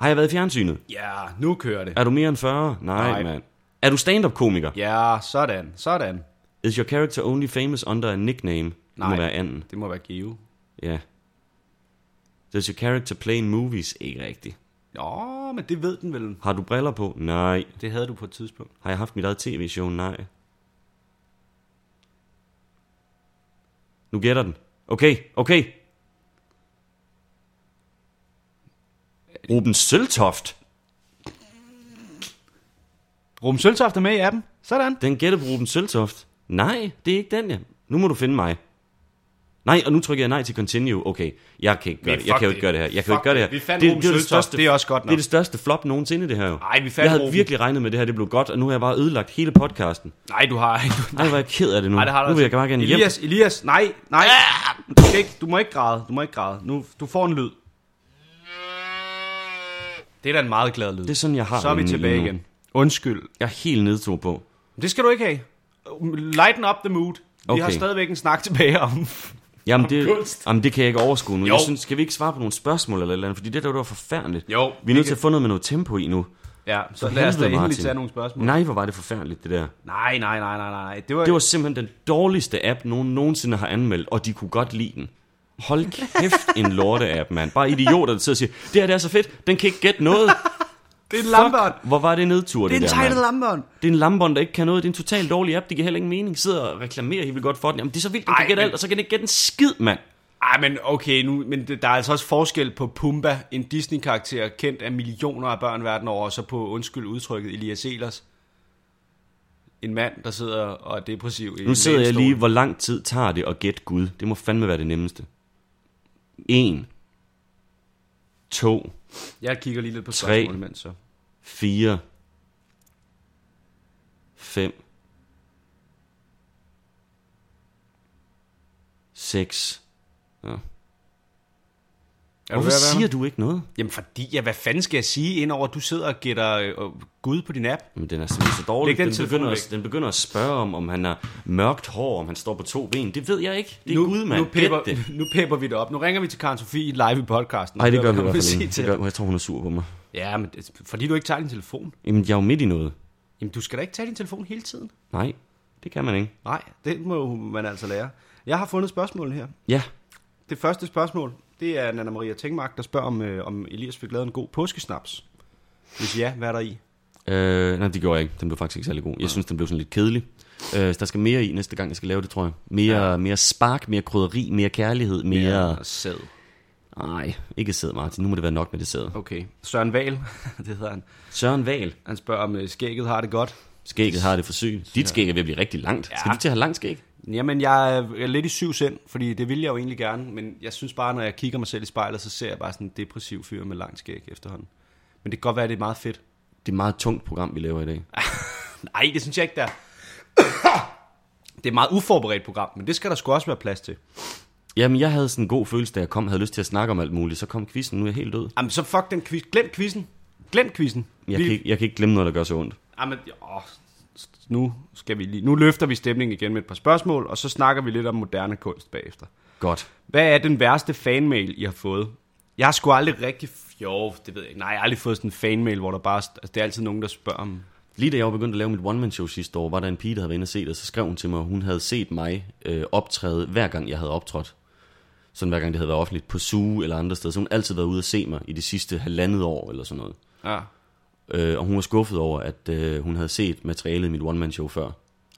B: Har jeg været i fjernsynet?
C: Ja, nu kører det.
B: Er du mere end 40? Nej,
C: Nej.
B: mand. Er du stand-up-komiker?
C: Ja, sådan, sådan.
B: Is your character only famous under a nickname? Det må
C: Nej.
B: være anden.
C: Det må være Geo.
B: Ja. Does your character play in movies? Ikke rigtigt.
C: Nå, men det ved den vel.
B: Har du briller på? Nej.
C: Det havde du på et tidspunkt.
B: Har jeg haft mit eget tv-show? Nej. Nu gætter den. Okay, okay. Ruben Søltoft.
C: Rum Søltoft er med i appen. Sådan.
B: Den gætter på Ruben Søltoft. Nej, det er ikke den, ja. Nu må du finde mig. Nej, og nu trykker jeg nej til continue. Okay, jeg kan ikke gøre det. Jeg kan jo
C: det.
B: ikke gøre det her. Jeg kan jo ikke gøre det her.
C: det. Vi fandt
B: det, det, er det,
C: Søltoft.
B: største,
C: Det er også godt
B: Det er
C: nok.
B: det største flop nogensinde, det her jo.
C: Ej, vi fandt
B: Jeg havde
C: Ruben.
B: virkelig regnet med, det her det blev godt, og nu har jeg bare ødelagt hele podcasten.
C: Nej, du har ikke.
B: Nej, hvor er jeg ked af det nu.
C: Nej, det har du
B: nu vil jeg
C: altså.
B: bare gerne hjem.
C: Elias, Elias, nej, nej. Du, skal ikke, du må ikke græde, du må ikke græde. Nu, du får en lyd. Det er da en meget glad lyd.
B: Det er sådan, jeg har
C: Så er vi
B: det
C: tilbage igen. Undskyld.
B: Jeg er helt nedtog på.
C: Det skal du ikke have. lighten up the mood. Vi
B: Okay.
C: har stadigvæk en snak tilbage om...
B: Jamen det,
C: kunst.
B: jamen, det kan jeg ikke overskue nu.
C: Jo.
B: Jeg synes, skal vi ikke svare på nogle spørgsmål eller eller andet? Fordi det der, det var forfærdeligt.
C: Jo,
B: Vi er nødt til at få noget med noget tempo i nu.
C: Ja, så
B: For
C: lad os da endelig tage nogle spørgsmål.
B: Nej, hvor var det forfærdeligt, det der.
C: Nej, nej, nej, nej, nej. Det var,
B: Det var simpelthen den dårligste app, nogen nogensinde har anmeldt, og de kunne godt lide den. Hold kæft, en lorte-app, mand. Bare idioter, der sidder og siger, det her det er så fedt, den kan ikke gætte noget.
C: Det er en lamperen.
B: Hvor var det nedtur, det,
C: Det er en
B: der,
C: tegnet lamperen.
B: Det er en lamperen, der ikke kan noget. Det er en totalt dårlig app. Det giver heller ingen mening. Sidder og reklamerer helt vildt godt for den. Jamen, det er så vildt, den
C: Ej,
B: kan gætte
C: men-
B: alt, og så kan den ikke gætte en skid, mand.
C: Ej, men okay, nu, men det, der er altså også forskel på Pumba, en Disney-karakter, kendt af millioner af børn verden over, og så på, undskyld udtrykket, Elias Elers. En mand, der sidder og er depressiv i
B: Nu sidder jeg lige, hvor lang tid tager det at gætte Gud? Det må fandme være det nemmeste. En. To.
C: Jeg kigger lige lidt på
B: Tre.
C: spørgsmål imens, så.
B: 4, 5, 6. Ja.
C: Er du
B: Hvorfor
C: være
B: siger du ikke noget?
C: Jamen fordi, ja, hvad fanden skal jeg sige, indover at du sidder og gætter øh, Gud på din app?
B: Men den er simpelthen så dårlig.
C: Den
B: Den, begynder, at, den begynder at spørge om, om han har mørkt hår, om han står på to ben. Det ved jeg ikke. Det er
C: nu,
B: Gud, mand.
C: nu,
B: Gæt det.
C: nu pepper vi det op. Nu ringer vi til Karen Sofie live i podcasten.
B: Nej, det gør vi i hvert fald ikke. gør, jeg tror, hun er sur på mig.
C: Ja, men det, fordi du ikke tager din telefon.
B: Jamen, jeg er jo midt i noget.
C: Jamen, du skal da ikke tage din telefon hele tiden.
B: Nej, det kan man ikke.
C: Nej, det må man altså lære. Jeg har fundet spørgsmålet her.
B: Ja,
C: Det første spørgsmål, det er Nana Maria Tengmark, der spørger, om, øh, om Elias fik lavet en god påskesnaps. Hvis ja, hvad er der i?
B: Øh, nej, det gjorde jeg ikke. Den blev faktisk ikke særlig god. Jeg synes, den blev sådan lidt kedelig. Øh, der skal mere i næste gang, jeg skal lave det, tror jeg. Mere, ja. mere spark, mere krydderi, mere kærlighed, mere...
C: Ja, sæd.
B: Nej, ikke sæd, Martin. Nu må det være nok med det sæd.
C: Okay. Søren Val, det hedder han.
B: Søren Val.
C: Han spørger, om øh, skægget har det godt.
B: Skægget har det for sygt. Dit skæg er ved at blive rigtig langt. Skal
C: Ja.
B: du til at have langt skæg?
C: Jamen, jeg er lidt i syv sind, fordi det vil jeg jo egentlig gerne, men jeg synes bare, når jeg kigger mig selv i spejlet, så ser jeg bare sådan en depressiv fyr med langt skæg efterhånden. Men det kan godt være, at det er meget fedt.
B: Det er et meget tungt program, vi laver i dag.
C: Nej, det synes jeg ikke, der. Det er et meget uforberedt program, men det skal der sgu også være plads til.
B: Jamen, jeg havde sådan en god følelse, da jeg kom, havde lyst til at snakke om alt muligt. Så kom quizzen, nu er jeg helt død.
C: Jamen, så fuck den quiz. Glem quizzen. Glem quizzen.
B: Jeg,
C: Vi-
B: kan ikke, jeg kan ikke glemme noget, der gør så ondt.
C: Jamen, åh, nu, skal vi lige, nu løfter vi stemningen igen med et par spørgsmål, og så snakker vi lidt om moderne kunst bagefter.
B: Godt.
C: Hvad er den værste fanmail, I har fået? Jeg har sgu aldrig rigtig... Jo, det ved jeg ikke. Nej, jeg har aldrig fået sådan en fanmail, hvor der bare... Altså, det er altid nogen, der spørger om...
B: Lige da jeg var begyndt at lave mit one-man-show sidste år, var der en pige, der havde været inde og set, og så skrev hun til mig, at hun havde set mig øh, optræde, hver gang jeg havde optrådt. Sådan hver gang det havde været offentligt, på Suge eller andre steder. Så hun har altid været ude at se mig i de sidste halvandet år, eller sådan noget.
C: Ja,
B: Øh, og hun var skuffet over, at øh, hun havde set materialet i mit one-man-show før.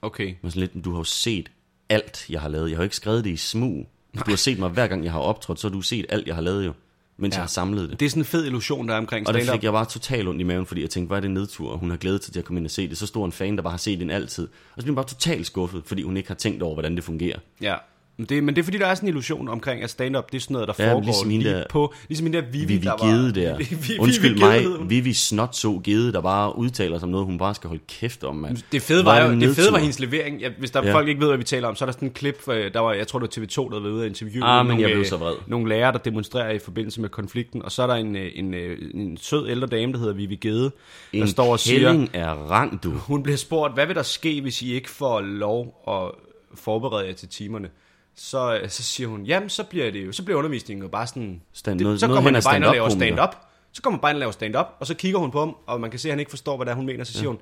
C: okay.
B: Men sådan lidt, du har jo set alt, jeg har lavet. Jeg har jo ikke skrevet det i smug. Du har set mig hver gang, jeg har optrådt, så har du set alt, jeg har lavet jo. Mens ja. Jeg har samlet det.
C: Det er sådan en fed illusion, der er omkring
B: Og der fik jeg bare totalt ondt i maven, fordi jeg tænkte, hvad er det nedtur? Og hun har glædet sig til at komme ind og se det. Så stor en fan, der bare har set den altid. Og så bliver hun bare totalt skuffet, fordi hun ikke har tænkt over, hvordan det fungerer.
C: Ja. Men det, men det er fordi, der er sådan en illusion omkring, at stand-up, det er sådan noget, der
B: Ja,
C: foregår
B: ligesom
C: lige
B: der-
C: på... Ligesom hende der Vivi,
B: Vivi
C: der var...
B: Gede der.
C: Vi- vi-
B: Undskyld
C: Vivi
B: mig,
C: Gede.
B: Vivi snot så Gede, der bare udtaler sig om noget, hun bare skal holde kæft om, mand.
C: Det fede var jo, det fede var hendes levering. Ja, hvis der
B: Ja.
C: folk ikke ved, hvad vi taler om, så er der sådan en klip, øh, der var, jeg tror det var TV2, der var ude og interviewe
B: Ah,
C: nogle,
B: jeg blev
C: øh,
B: så vred.
C: nogle lærere, der demonstrerer i forbindelse med konflikten. Og så er der en, øh, en, øh, en sød ældre dame, der hedder Vivi Gede, der
B: En
C: står og siger,
B: er rang, du.
C: hun bliver spurgt, hvad vil der ske, hvis I ikke får lov at forberede jer til timerne? Så, øh, så siger hun, jamen så bliver, det jo, så bliver undervisningen jo bare sådan...
B: Stand-
C: det,
B: noget-
C: så kommer man bare ind og laver stand-up. Så kommer man bare ind og laver stand-up, og så kigger hun på ham, og man kan se, at han ikke forstår, hvad det er, hun mener. Så siger ja. hun,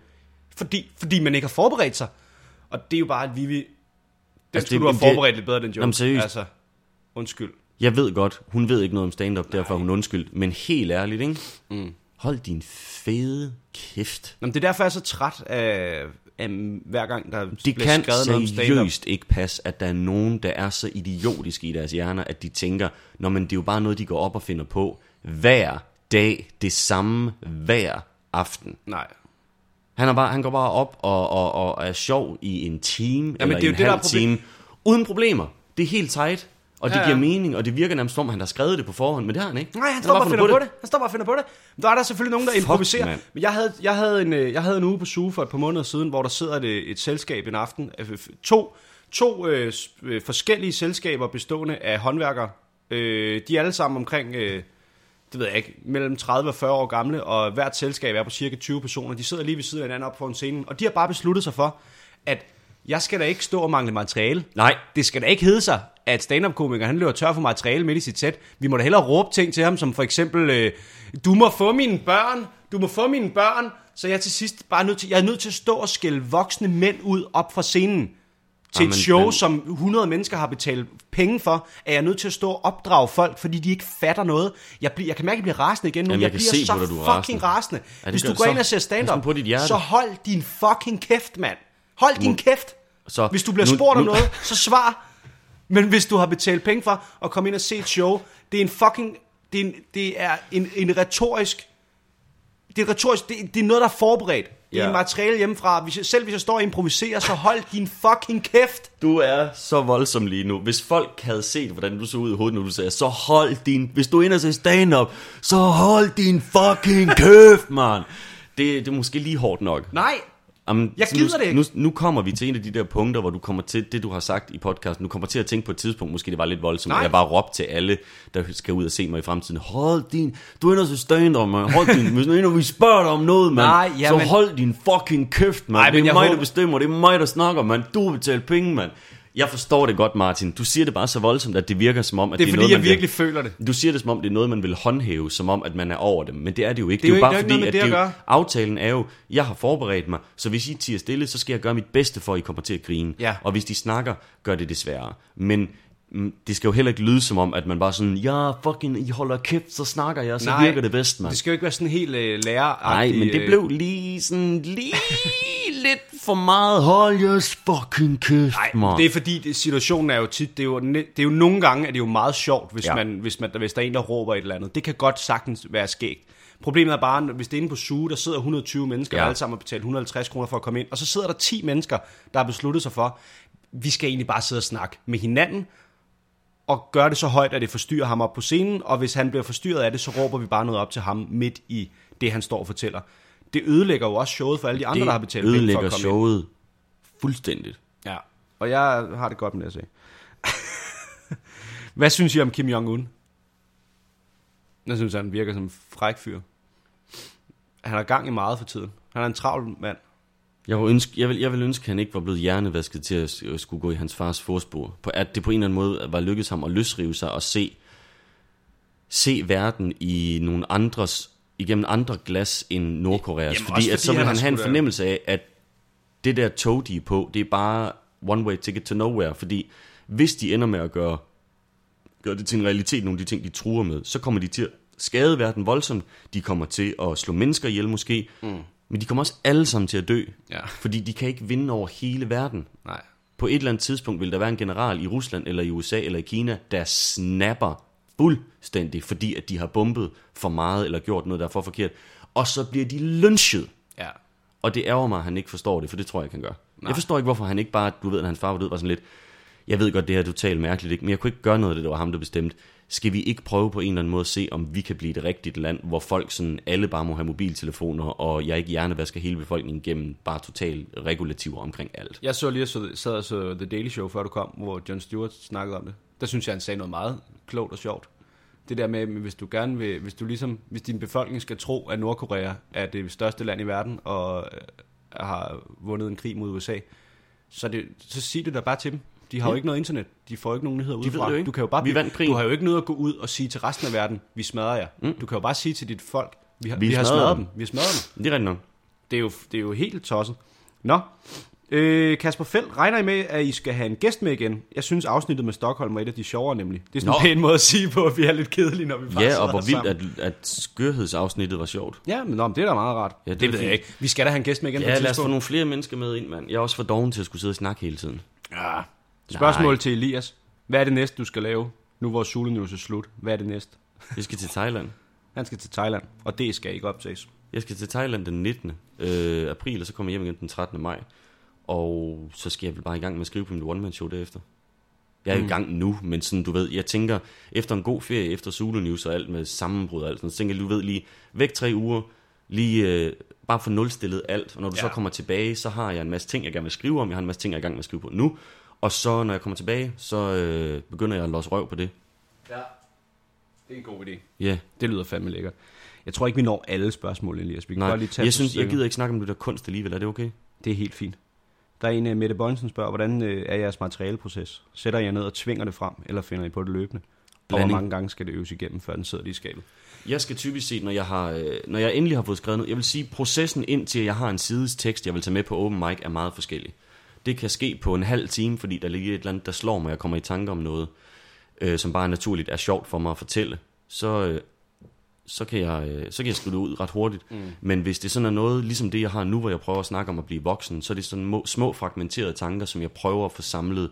C: fordi, fordi man ikke har forberedt sig. Og det er jo bare, at Vivi... Den
B: Altså,
C: skulle
B: det-
C: du have
B: det-
C: forberedt lidt bedre, den joke.
B: Jamen, seriøst.
C: Altså, undskyld.
B: Jeg ved godt, hun ved ikke noget om stand-up, derfor er hun undskyldt. Men helt ærligt, ikke? Mm. Hold din fede kæft.
C: Nå, men det er derfor, jeg er så træt af, af hver gang, der
B: Det
C: bliver
B: kan
C: skrevet noget om
B: seriøst ikke passe, at der er nogen, der er så idiotiske i deres hjerner, at de tænker, når men det er jo bare noget, de går op og finder på hver dag, det samme hver aften.
C: Nej.
B: Han, er bare, han går bare op og, og, og er sjov i en time,
C: Jamen,
B: eller
C: det er
B: i
C: jo
B: en
C: det, der er
B: halv time, uden problemer. Det er helt tight, og det
C: Ja, ja.
B: giver mening, og det virker nærmest som, om, han har skrevet det på forhånd, men det har han ikke.
C: Nej, han står bare og finder på det. Han står bare og finder på det. Der er der selvfølgelig nogen, der
B: Fuck,
C: improviserer.
B: mand.
C: Men jeg havde, jeg, havde en, øh, jeg havde en uge på Suge for et par måneder siden, hvor der sidder et, et selskab en aften. øh, To, to øh, øh, forskellige selskaber bestående af håndværkere. Øh, de er alle sammen omkring, øh, det ved jeg ikke, mellem 30 og 40 år gamle, og hvert selskab er på cirka 20 personer. De sidder lige ved siden af hinanden op på en scene, og de har bare besluttet sig for, at Jeg skal da ikke stå og mangle materiale.
B: Nej.
C: Det skal da ikke hedde sig, at stand-up-komikeren han løber tør for materiale midt i sit sæt. Vi må da hellere råbe ting til ham, som for eksempel, øh, du må få mine børn, du må få mine børn, så jeg til sidst bare nødt til, jeg er nødt til at stå og skælde voksne mænd ud op fra scenen til
B: Jamen,
C: et show,
B: men-
C: som 100 mennesker har betalt penge for, er jeg nødt til at stå og opdrage folk, fordi de ikke fatter noget. Jeg, bliver, jeg kan mærke, at jeg bliver rasende igen nu.
B: Jamen,
C: jeg,
B: jeg
C: bliver
B: se
C: så
B: du er
C: fucking
B: rasende.
C: rasende.
B: Ja,
C: Hvis du går
B: så.
C: ind og ser stand-up, så hold din fucking kæft, mand. Hold din kæft.
B: Så
C: Hvis du bliver
B: nu-
C: spurgt om
B: nu-
C: noget, så svar. Men hvis du har betalt penge for at komme ind og se et show, det er en fucking... Det er en, det er en, en retorisk... Det er retorisk, det, det er noget, der er forberedt. Det er
B: Ja.
C: materiale hjemmefra. Hvis jeg, selv hvis jeg står og improviserer, så hold din fucking kæft.
B: Du er så voldsom lige nu. Hvis folk havde set, hvordan du så ud i hovedet, når du sagde, så hold din... Hvis du er og ser stand-up, så hold din fucking kæft, man. Det, det er måske lige hårdt nok.
C: Nej,
B: Jamen,
C: Jeg
B: så
C: gider
B: nu,
C: det ikke.
B: Nu, nu kommer vi til en af de der punkter, hvor du kommer til, det du har sagt i podcasten, du kommer til at tænke på et tidspunkt, måske det var lidt voldsomt,
C: Nej.
B: jeg bare råbte til alle, der skal ud og se mig i fremtiden, hold din, du er og se stand-up, man, hold din, hvis nu vi spørger dig om noget, man,
C: Nej,
B: så
C: jamen-
B: hold din fucking kæft, man,
C: Nej,
B: det
C: men
B: er mig,
C: håber-
B: der bestemmer, det er mig, der snakker, man, du betalt penge, man. Jeg forstår det godt, Martin. Du siger det bare så voldsomt, at det virker som om, at
C: det er
B: det er
C: fordi,
B: noget,
C: jeg
B: man
C: virkelig
B: vil,
C: føler det.
B: du siger det som om, det er noget, man vil håndhæve, som om, at man er over dem. Men det er det jo ikke.
C: Det er jo
B: jo bare
C: det er ikke
B: fordi,
C: noget med
B: at
C: det
B: det jo, aftalen er jo, jeg har forberedt mig, så hvis I tiger stille, så skal jeg gøre mit bedste for, at I kommer til at grine.
C: Ja.
B: Og hvis de snakker, gør det desværre. Men det skal jo heller ikke lyde som om, at man bare sådan, ja, fucking, I holder kæft, så snakker jeg, så
C: Nej,
B: virker det bedst, mand.
C: Det skal jo ikke være sådan helt øh, lærer
B: Nej, men det blev lige sådan, lige lidt for meget, hold jeres fucking kæft,
C: Nej,
B: mand.
C: det er fordi, det, situationen er jo tit, det er jo, det er jo nogle gange, at det er jo meget sjovt, hvis,
B: Ja.
C: man, hvis, man, hvis der er en, der råber et eller andet. Det kan godt sagtens være skægt. Problemet er bare, hvis det er inde på suge, der sidder 120 mennesker,
B: ja.
C: og alle sammen har betalt 150 kroner for at komme ind, og så sidder der 10 mennesker, der har besluttet sig for, vi skal egentlig bare sidde og snakke med hinanden, og gøre det så højt, at det forstyrrer ham op på scenen, og hvis han bliver forstyrret af det, så råber vi bare noget op til ham midt i det, han står og fortæller. Det ødelægger jo også showet for alle de andre, der har betalt penge for
B: ødelægger
C: at komme ind.
B: showet fuldstændigt.
C: Ja, og jeg har det godt med det at se. Hvad synes I om Kim Jong-un? Jeg synes, han virker som en fræk fyr. Han har gang i meget for tiden. Han er en travl mand.
B: Jeg vil, ønske, jeg, vil, jeg vil ønske, at han ikke var blevet hjernevasket til at, skulle gå i hans fars forspor. På, at det på en eller anden måde var lykkedes ham at løsrive sig og se, se verden i nogle andres, igennem andre glas end Nordkoreas.
C: Jamen,
B: fordi,
C: også
B: at
C: fordi
B: så vil
C: han
B: have en fornemmelse af, at det der tog, de er på, det er bare one way ticket to nowhere. Fordi hvis de ender med at gøre, gøre det til en realitet, nogle af de ting, de truer med, så kommer de til at skade verden voldsomt. De kommer til at slå mennesker ihjel måske. Mm. Men de kommer også alle sammen til at dø.
C: Ja.
B: Fordi de kan ikke vinde over hele verden.
C: Nej.
B: På et eller andet tidspunkt vil der være en general i Rusland, eller i USA, eller i Kina, der snapper fuldstændig, fordi at de har bombet for meget, eller gjort noget, der er for forkert. Og så bliver de lynchet.
C: Ja.
B: Og det ærger mig, at han ikke forstår det, for det tror jeg ikke, han gør. Nej. Jeg forstår ikke, hvorfor han ikke bare, du ved, at hans far var død, var sådan lidt, jeg ved godt, det her er totalt mærkeligt, ikke? men jeg kunne ikke gøre noget af det, det var ham, der bestemte. Skal vi ikke prøve på en eller anden måde at se, om vi kan blive et rigtigt land, hvor folk sådan, alle bare må have mobiltelefoner, og jeg ikke hjernevasker hele befolkningen gennem bare total regulativer omkring alt.
C: Jeg så lige, så sad og så The Daily Show, før du kom, hvor Jon Stewart snakkede om det. Der synes jeg, han sagde noget meget klogt og sjovt. Det der med, hvis du gerne vil, hvis du ligesom, hvis din befolkning skal tro, at Nordkorea er det største land i verden, og øh, har vundet en krig mod USA, så, det, så sig det da bare til dem. De har jo
B: Ja.
C: ikke noget internet. De får ikke nogen nyheder
B: ved
C: udefra.
B: jo ikke.
C: Du kan jo bare
B: Vi vandt krigen.
C: Du har jo ikke noget at gå ud og sige til resten af verden, vi smadrer jer. Mm. Du kan jo bare sige til dit folk, vi har,
B: Vi
C: vi, har smadret
B: dem.
C: dem. Vi har smadret dem.
B: Det er rigtigt nok.
C: Det er jo, det er jo helt tosset. Nå, øh, Kasper Felt, regner I med, at I skal have en gæst med igen? Jeg synes, afsnittet med Stockholm var et af de sjovere nemlig. Det er sådan
B: Nå.
C: en pæn måde at sige på, at vi er lidt kedelige, når vi bare
B: Ja, og hvor vildt, at, at skørhedsafsnittet var sjovt.
C: Ja, men, nå, men det er da meget rart.
B: Ja, det
C: det, ved jeg ikke. Vi skal da have en gæst med igen på
B: Ja,
C: et
B: lad os få nogle flere mennesker med ind, mand. Jeg er også for doven til at skulle sidde og snakke hele tiden.
C: Ja. Spørgsmål
B: Nej.
C: til Elias. Hvad er det næste, du skal lave? Nu hvor Zulu News er slut. Hvad er det næste?
B: Jeg skal til Thailand.
C: Han skal til Thailand, og det skal ikke optages.
B: Jeg skal til Thailand den 19. Øh, april, og så kommer jeg hjem igen den 13. maj. Og så skal jeg vel bare i gang med at skrive på mit one-man-show derefter. Jeg er mm. i gang nu, men sådan, du ved, jeg tænker, efter en god ferie, efter Zulu News og alt med sammenbrud og alt sådan, så tænker jeg, du ved, lige væk tre uger, lige øh, bare få nulstillet alt. Og når du ja. så kommer tilbage, så har jeg en masse ting, jeg gerne vil skrive om. Jeg har en masse ting, jeg er i gang med at skrive på nu. Og så, når jeg kommer tilbage, så øh, begynder jeg at losse røv på det.
C: Ja, det er en god idé.
B: Ja,
C: Det lyder fandme lækkert. Jeg tror ikke, vi når alle spørgsmål, Elias. Vi kan
B: nej.
C: lige tage
B: Jeg synes, jeg gider ikke snakke om det der kunst alligevel. Er det okay?
C: Det er helt fint. Der er en, uh, Mette Bøjensen spørger, hvordan uh, er jeres materialeproces? Sætter jeg ned og tvinger det frem, eller finder I på det løbende? Og hvor
B: Blanding.
C: mange gange skal det øves igennem, før den sidder lige i skabet?
B: Jeg skal typisk se, når jeg, har, øh, når jeg endelig har fået skrevet noget, jeg vil sige, processen indtil jeg har en sides tekst, jeg vil tage med på open mic, er meget forskellig. Det kan ske på en halv time, fordi der ligger et eller andet, der slår mig, jeg kommer i tanke om noget, øh, som bare naturligt er sjovt for mig at fortælle. Så, øh, så, kan jeg, øh, så kan jeg skrive det ud ret hurtigt. Mm. Men hvis det sådan er noget, ligesom det jeg har nu, hvor jeg prøver at snakke om at blive voksen, så er det sådan må, små fragmenterede tanker, som jeg prøver at få samlet.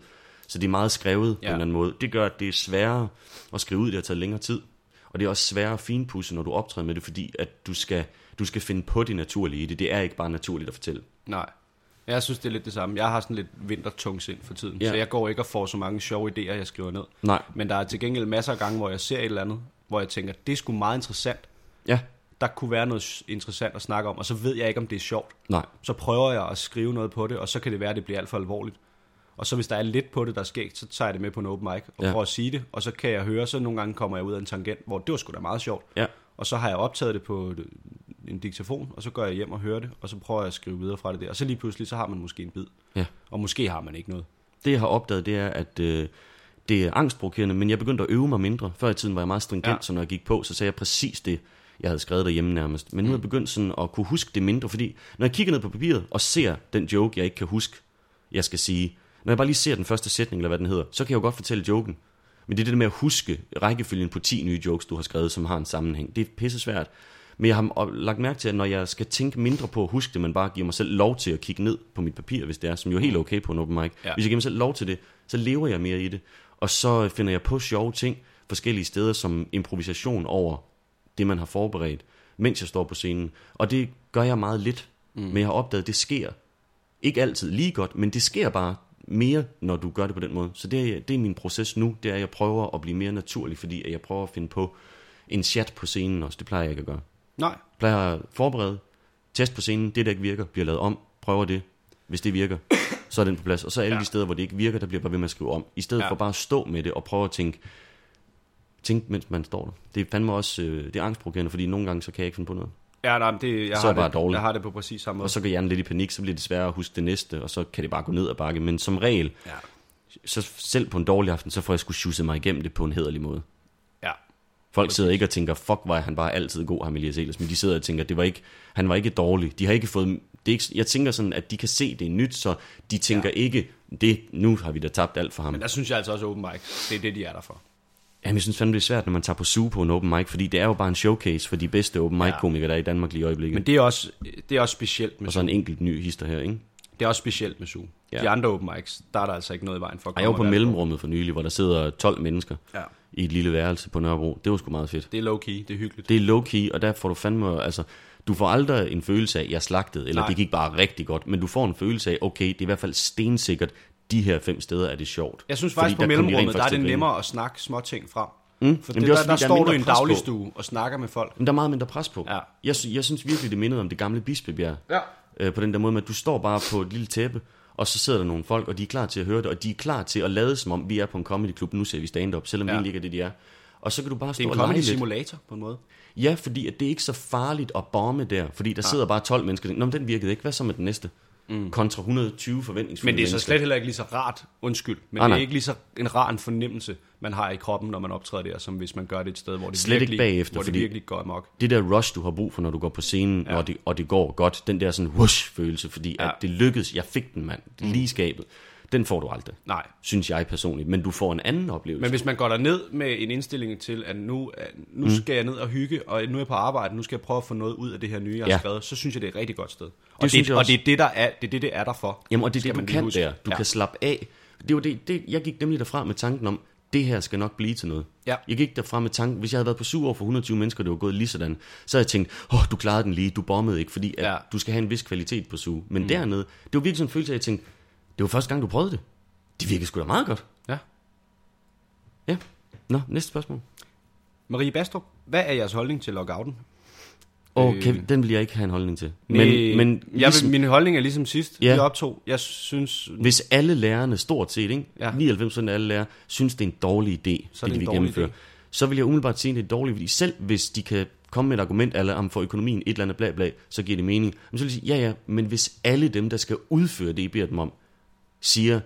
B: Så det er meget skrevet ja. på en eller anden måde. Det gør, at det er sværere at skrive ud, det har taget længere tid. Og det er også sværere at finpudse, når du optræder med det, fordi at du skal, du skal finde på det naturlige i det. Det er ikke bare naturligt at fortælle.
C: Nej. Jeg synes, det er lidt det samme. Jeg har sådan lidt vintertung sind for tiden,
B: Ja.
C: så jeg går ikke og får så mange sjove idéer, jeg skriver ned.
B: Nej.
C: Men der er til gengæld masser af gange, hvor jeg ser et eller andet, hvor jeg tænker, det er sgu meget interessant.
B: Ja.
C: Der kunne være noget interessant at snakke om, og så ved jeg ikke, om det er sjovt.
B: Nej.
C: Så prøver jeg at skrive noget på det, og så kan det være, at det bliver alt for alvorligt. Og så hvis der er lidt på det, der er skægt, så tager jeg det med på en open mic og
B: ja.
C: prøver at sige det. Og så kan jeg høre, så nogle gange kommer jeg ud af en tangent, hvor det var sgu da meget sjovt.
B: Ja.
C: Og så har jeg optaget det på en diktafon, og så går jeg hjem og hører det, og så prøver jeg at skrive videre fra det der. Og så lige pludselig, så har man måske en bid.
B: Ja.
C: Og måske har man ikke noget.
B: Det jeg har opdaget, det er, at øh, det er angstprovokerende, men jeg begyndte at øve mig mindre. Før i tiden var jeg meget stringent, ja. Så når jeg gik på, så sagde jeg præcis det, jeg havde skrevet derhjemme nærmest. Men nu er jeg begyndt sådan at kunne huske det mindre, fordi når jeg kigger ned på papiret og ser den joke, jeg ikke kan huske, jeg skal sige, når jeg bare lige ser den første sætning, eller hvad den hedder, så kan jeg jo godt fortælle joken. Men det er det der med at huske rækkefølgen på 10 nye jokes, du har skrevet, som har en sammenhæng. Det er pisse svært. Men jeg har lagt mærke til, at når jeg skal tænke mindre på at huske det, men bare giver mig selv lov til at kigge ned på mit papir, hvis det er, som jo er helt okay på en open mic. Ja. Hvis jeg giver mig selv lov til det, så lever jeg mere i det. Og så finder jeg på sjove ting forskellige steder, som improvisation over det, man har forberedt, mens jeg står på scenen. Og det gør jeg meget lidt. Mm. Men jeg har opdaget, at det sker. Ikke altid lige godt, men det sker bare mere, når du gør det på den måde. Så det er, det er min proces nu, det er, at jeg prøver at blive mere naturlig, fordi at jeg prøver at finde på en chat på scenen også. Det plejer jeg ikke at gøre.
C: Nej.
B: Plejer at forberede, test på scenen, det der ikke virker, bliver lavet om, prøver det. Hvis det virker, så er den på plads. Og så alle ja. De steder, hvor det ikke virker, der bliver bare ved med at skrive om. I stedet ja. For bare at stå med det og prøve at tænke, tænke, mens man står der. Det er fandme også øh, det er angstprovokerende, fordi nogle gange, så kan jeg ikke finde på noget.
C: Ja, nej, det, jeg,
B: Så
C: har
B: det bare dårligt.
C: jeg har det på præcis samme måde.
B: Og så går hjernen lidt i panik, så bliver det sværere at huske det næste, og så kan det bare gå ned ad bakke. Men som regel,
C: Ja.
B: så selv på en dårlig aften, så får jeg sjusset mig igennem det på en hederlig måde. Folk sidder ikke og tænker, fuck, var han bare altid god, ham Elias Ehlers. Men de sidder og tænker, det var ikke, han var ikke dårlig. De har ikke fået, det er ikke, jeg tænker sådan, at de kan se, det er nyt, så de tænker ja. ikke, det, nu har vi da tabt alt for ham.
C: Men der synes jeg altså også, open mic, det er det, de er der for.
B: Jamen, jeg synes fandme, det er svært, når man tager på suge på en open mic, fordi det er jo bare en showcase for de bedste open mic komikere, der er i Danmark lige i øjeblikket.
C: Men det er også, det er også specielt med
B: og så en enkelt ny hister her, ikke?
C: Det er også specielt med Zoom.
B: Ja.
C: De andre open mics, der er der altså ikke noget i vejen for at
B: Og jeg var på mellemrummet for nylig, hvor der sidder 12 mennesker
C: Ja.
B: i et lille værelse på Nørrebro. Det var sgu meget fedt.
C: Det er low-key, det er hyggeligt.
B: Det er low-key, og der får du fandme, altså, du får aldrig en følelse af, at jeg slagtede, eller
C: Nej.
B: det gik bare rigtig godt, men du får en følelse af, okay, det er i hvert fald stensikkert, de her fem steder er det sjovt.
C: Jeg synes faktisk, på
B: de
C: mellemrummet, der er det nemmere at snakke små ting frem.
B: Mm.
C: For det,
B: det er også
C: der, der
B: der er
C: står du i en dagligstue og snakker med folk.
B: Men der er meget mindre pres på.
C: Ja.
B: Jeg, jeg synes virkelig, det mindede om det gamle Bispebjerg.
C: Ja.
B: Øh, på den der måde med, at du står bare på et lille tæppe, og så sidder der nogle folk, og de er klar til at høre det, og de er klar til at lade som om, vi er på en comedy klub, nu ser vi stand-up, selvom ja. vi
C: Ja.
B: egentlig ikke er det, de er. Og så kan du bare
C: Det
B: stå
C: er en
B: og
C: comedy
B: lege lidt.
C: simulator på en måde.
B: Ja, fordi at det er ikke så farligt at bombe der, fordi der sidder bare 12 mennesker. Nå, men den virkede ikke. Hvad så med den næste? Mm. Kontra 120 forventningsfulde
C: Men det er så
B: mennesker.
C: slet heller ikke lige så rart, undskyld, men
B: Ah,
C: det er ikke lige så en rar en fornemmelse, man har i kroppen, når man optræder der, som hvis man gør det et sted, hvor det,
B: Slet ikke
C: virkelig,
B: bagefter,
C: hvor det virkelig går amok.
B: Det der rush, du har brug for, når du går på scenen, ja. Og, det, og det går godt, den der sådan whoosh-følelse, fordi ja. At det lykkedes, jeg fik den, mand, mm. lige skabet, den får du aldrig,
C: Nej.
B: synes jeg personligt. Men du får en anden oplevelse.
C: Men hvis man går ned med en indstilling til, at nu, at nu mm. skal jeg ned og hygge, og nu er jeg på arbejde, nu skal jeg prøve at få noget ud af det her nye, jeg har
B: Ja.
C: skrevet, så synes jeg, det er et rigtig godt sted. Og
B: Det
C: og det er det, der er, det er det, det er der for.
B: Jamen, og det er det, du kan
C: huske.
B: der. Du
C: Ja.
B: kan slappe af. Det var det, det, jeg gik nemlig derfra med tanken om, det her skal nok blive til noget.
C: Ja.
B: Jeg gik derfra med tanken, hvis jeg havde været på syv år for 120 mennesker, det var gået lige sådan, så havde jeg tænkt, åh, oh, du klarede den lige, du bombede ikke, fordi at
C: Ja.
B: du skal have en vis kvalitet på suge. Men mm. dernede, det var virkelig sådan en følelse af, at jeg tænkte, det var første gang, du prøvede det. Det virkede sgu da meget godt.
C: Ja.
B: Ja. Nå, næste spørgsmål.
C: Marie Bastrup, hvad er jeres holdning til lockouten?
B: Og
C: Øh.
B: Kevin, den vil jeg ikke have en holdning til.
C: Men,
B: Men, men
C: jeg
B: ligesom,
C: vil, min holdning er ligesom sidst,
B: Ja.
C: vi optog. Jeg synes,
B: hvis alle lærerne, stort set, ikke?
C: Ja.
B: 99% af alle lærere, synes, det er en dårlig idé,
C: Så
B: det,
C: det
B: de
C: en
B: vil
C: dårlig
B: gennemføre,
C: idé.
B: så vil jeg umiddelbart sige, at det er dårligt, fordi selv hvis de kan komme med et argument, eller om for økonomien et eller andet bla bla, så giver det mening. Men så vil jeg sige, ja ja, men hvis alle dem, der skal udføre det, I beder dem om, siger,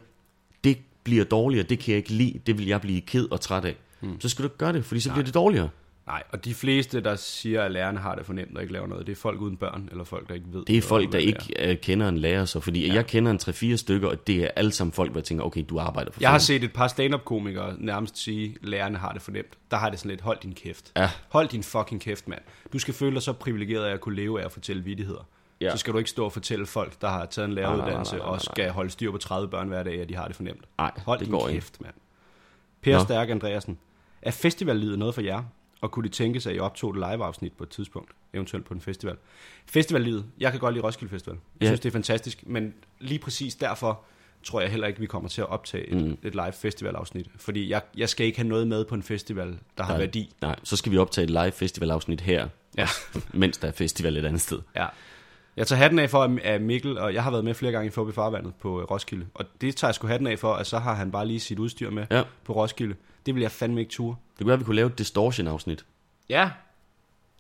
B: det bliver dårligere, det kan jeg ikke lide, det vil jeg blive ked og træt af, mm. så skal du ikke gøre det, fordi så bliver det dårligere.
C: Nej, og de fleste, der siger, at lærerne har det for nemt og ikke laver noget, det er folk uden børn, eller folk, der ikke ved.
B: Det er folk, der ikke øh, kender en lærer, så fordi ja. jeg kender en 3-4 stykker, og det er alle sammen folk, der tænker, okay, du arbejder for
C: Jeg har
B: fanden.
C: set et par stand-up-komikere nærmest sige, at lærerne har det for nemt. Der har det sådan lidt, hold din kæft.
B: Ja.
C: Hold din fucking kæft, mand. Du skal føle dig så privilegeret af at kunne leve af at fortælle vittigheder.
B: Ja.
C: Så skal du ikke stå og fortælle folk, der har taget en læreruddannelse
B: nej, nej,
C: og skal holde styr på 30 børn hver dag, at de har det for nemt.
B: Nej,
C: Hold
B: det går ikke.
C: kæft, mand. Per
B: Nå.
C: Stærk Andreasen. Er festivallivet noget for jer? Og kunne det tænke sig, at I optog et live-afsnit på et tidspunkt? Eventuelt på en festival. Festivallivet. Jeg kan godt lide Roskilde Festival. Jeg
B: Ja.
C: synes, det er fantastisk. Men lige præcis derfor tror jeg heller ikke, vi kommer til at optage et,
B: Mm.
C: et live festivalafsnit. Fordi jeg, jeg skal ikke have noget med på en festival, der har
B: Nej.
C: værdi.
B: Nej, så skal vi optage et live festivalafsnit her,
C: Ja.
B: mens der er festival et andet sted.
C: ja. Jeg tager hatten af for, at- Mikkel, og jeg har været med flere gange i Fobi Farvandet på øh, Roskilde. Og det tager jeg sgu hatten af for, at så har han bare lige sit udstyr med
B: Ja.
C: på Roskilde. Det vil jeg fandme ikke ture.
B: Det kunne være, at vi kunne lave et distortion-afsnit,
C: Ja.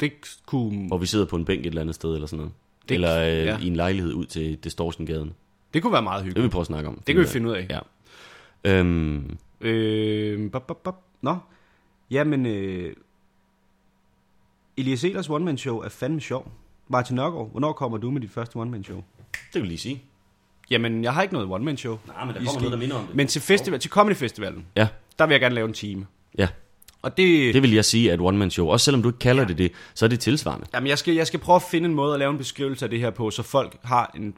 C: Det kunne,
B: hvor vi sidder på en bænk et eller andet sted eller sådan noget.
C: Det-
B: eller øh,
C: ja.
B: i en lejlighed ud til Distortion-gaden.
C: det kunne være meget
B: Det vil
C: hyggeligt.
B: vi prøve at snakke om.
C: Det kan vi finde ud af.
B: Ja. Øhm,
C: Øh, bop, bop, bop. Nå, jamen, øh, Elias Elers one-man-show er fandme sjov. Martin Nørgaard, hvornår kommer du med dit første one-man-show?
B: det vil lige sige.
C: Jamen, jeg har ikke noget one-man-show.
B: Nej, men der
C: I
B: kommer
C: skal-
B: noget, der minder om det.
C: Men til, festival, til Comedy Festivalen,
B: Ja,
C: der vil jeg gerne lave en time.
B: ja.
C: Og det,
B: Det vil jeg sige et one-man-show. Også selvom du ikke kalder det det, så er det tilsvarende.
C: Jamen, jeg skal, jeg skal prøve at finde en måde at lave en beskrivelse af det her på, så folk har en,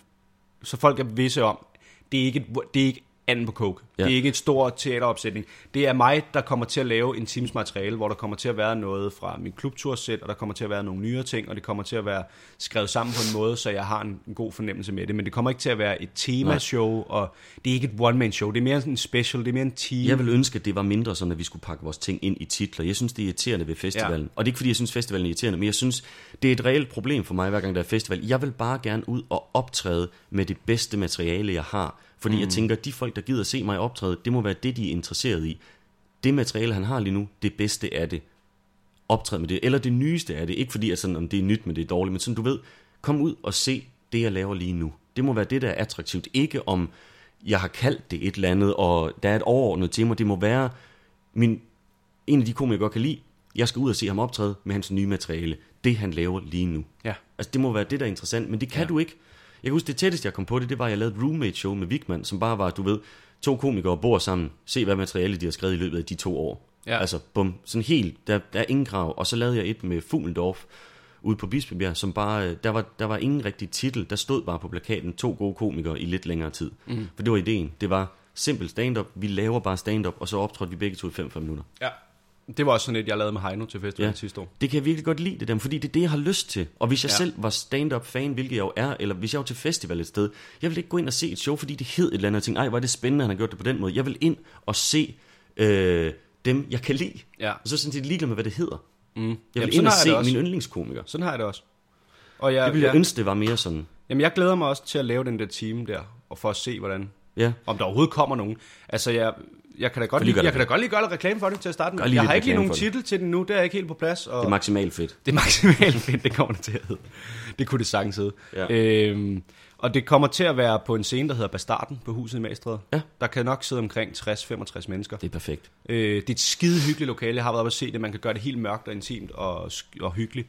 C: så folk er visse om, det er ikke, et, det er ikke anden på coke. Ja. Det er ikke et stort teateropsætning. Det er mig, der kommer til at lave en times materiale, hvor der kommer til at være noget fra min klubtursæt, og der kommer til at være nogle nyere ting, og det kommer til at være skrevet sammen på en måde, så jeg har en, en god fornemmelse med det. Men det kommer ikke til at være et temashow, og det er ikke et one-man-show. Det er mere en special, det er mere en team.
B: Jeg vil ønske, at det var mindre sådan, at vi skulle pakke vores ting ind i titler. Jeg synes, det er irriterende ved festivalen. Ja. Og det er ikke, fordi jeg synes, festivalen er irriterende, men jeg synes, det er et reelt problem for mig, hver gang der er festival. Jeg vil bare gerne ud og optræde med det bedste materiale, jeg har. Fordi mm. jeg tænker, de folk, der gider se mig optræde, det må være det, de er interesseret i. Det materiale, han har lige nu, det bedste er det. Optræd med det. Eller det nyeste er det. Ikke fordi, at sådan, om det er nyt, men det er dårligt. Men sådan, du ved, kom ud og se det, jeg laver lige nu. Det må være det, der er attraktivt. Ikke om, jeg har kaldt det et eller andet, og der er et overordnet tema. Det må være min, en af de komikere, jeg godt kan lide. Jeg skal ud og se ham optræde med hans nye materiale. Det, han laver lige nu.
C: Ja.
B: Altså, det må være det, der er interessant, men det kan ja. du ikke. Jeg kan huske, det tætteste, jeg kom på det, det var, at jeg lavede et roommate-show med Vigman, som bare var, du ved, to komikere bor sammen, se hvad materiale de har skrevet i løbet af de to år.
C: Ja.
B: Altså, bum, sådan helt, der, der er ingen krav. Og så lavede jeg et med Fuglendorf ude på Bispebjerg, som bare, øh, der var, der var ingen rigtig titel, der stod bare på plakaten, to gode komikere i lidt længere tid. Mm. For det var ideen. Det var simpelt stand-up, vi laver bare stand-up, og så optrådte vi begge to i 5-5 minutter.
C: ja. Det var også sådan et, jeg lavede med Heino til festivalen
B: Ja.
C: sidste år.
B: Det kan jeg virkelig godt lide det der, fordi det er det, jeg har lyst til. Og hvis jeg
C: Ja.
B: selv var stand-up fan, hvilket jeg jo er, eller hvis jeg var til festival et sted, jeg vil ikke gå ind og se et show, fordi det hed et eller andet, og tænke, ej, hvor er det spændende, at han har gjort det på den måde. Jeg vil ind og se øh, dem, jeg kan lide.
C: Ja.
B: Og så er jeg sådan set ligeglad med, hvad det hedder.
C: Mm.
B: Jeg vil
C: Jamen,
B: ind og se
C: det
B: min yndlingskomiker.
C: Sådan har jeg det også. Og jeg,
B: Det ville jeg
C: jeg,
B: ønske, det var mere sådan.
C: jamen, jeg glæder mig også til at lave den der team der, og for at se, hvordan,
B: Ja,
C: om der overhovedet kommer nogen. Altså, jeg, jeg kan da godt,
B: lige
C: jeg kan da godt lige gøre lidt reklame for det til at starte med. Jeg har ikke lige nogen
B: det.
C: titel til den nu, det er ikke helt på plads. Og
B: det er maksimalt fedt.
C: det er maksimalt fedt, det kommer det til at hedde. Det kunne det sagtens hedde.
B: Ja.
C: Øhm, og det kommer til at være på en scene, der hedder Bastarden på huset i Magstræde.
B: Ja.
C: Der kan nok sidde omkring 60-65 mennesker.
B: Det er perfekt.
C: Øh, det er et skide hyggeligt lokale. Jeg har været oppe og se det. Man kan gøre det helt mørkt og intimt og, og hyggeligt.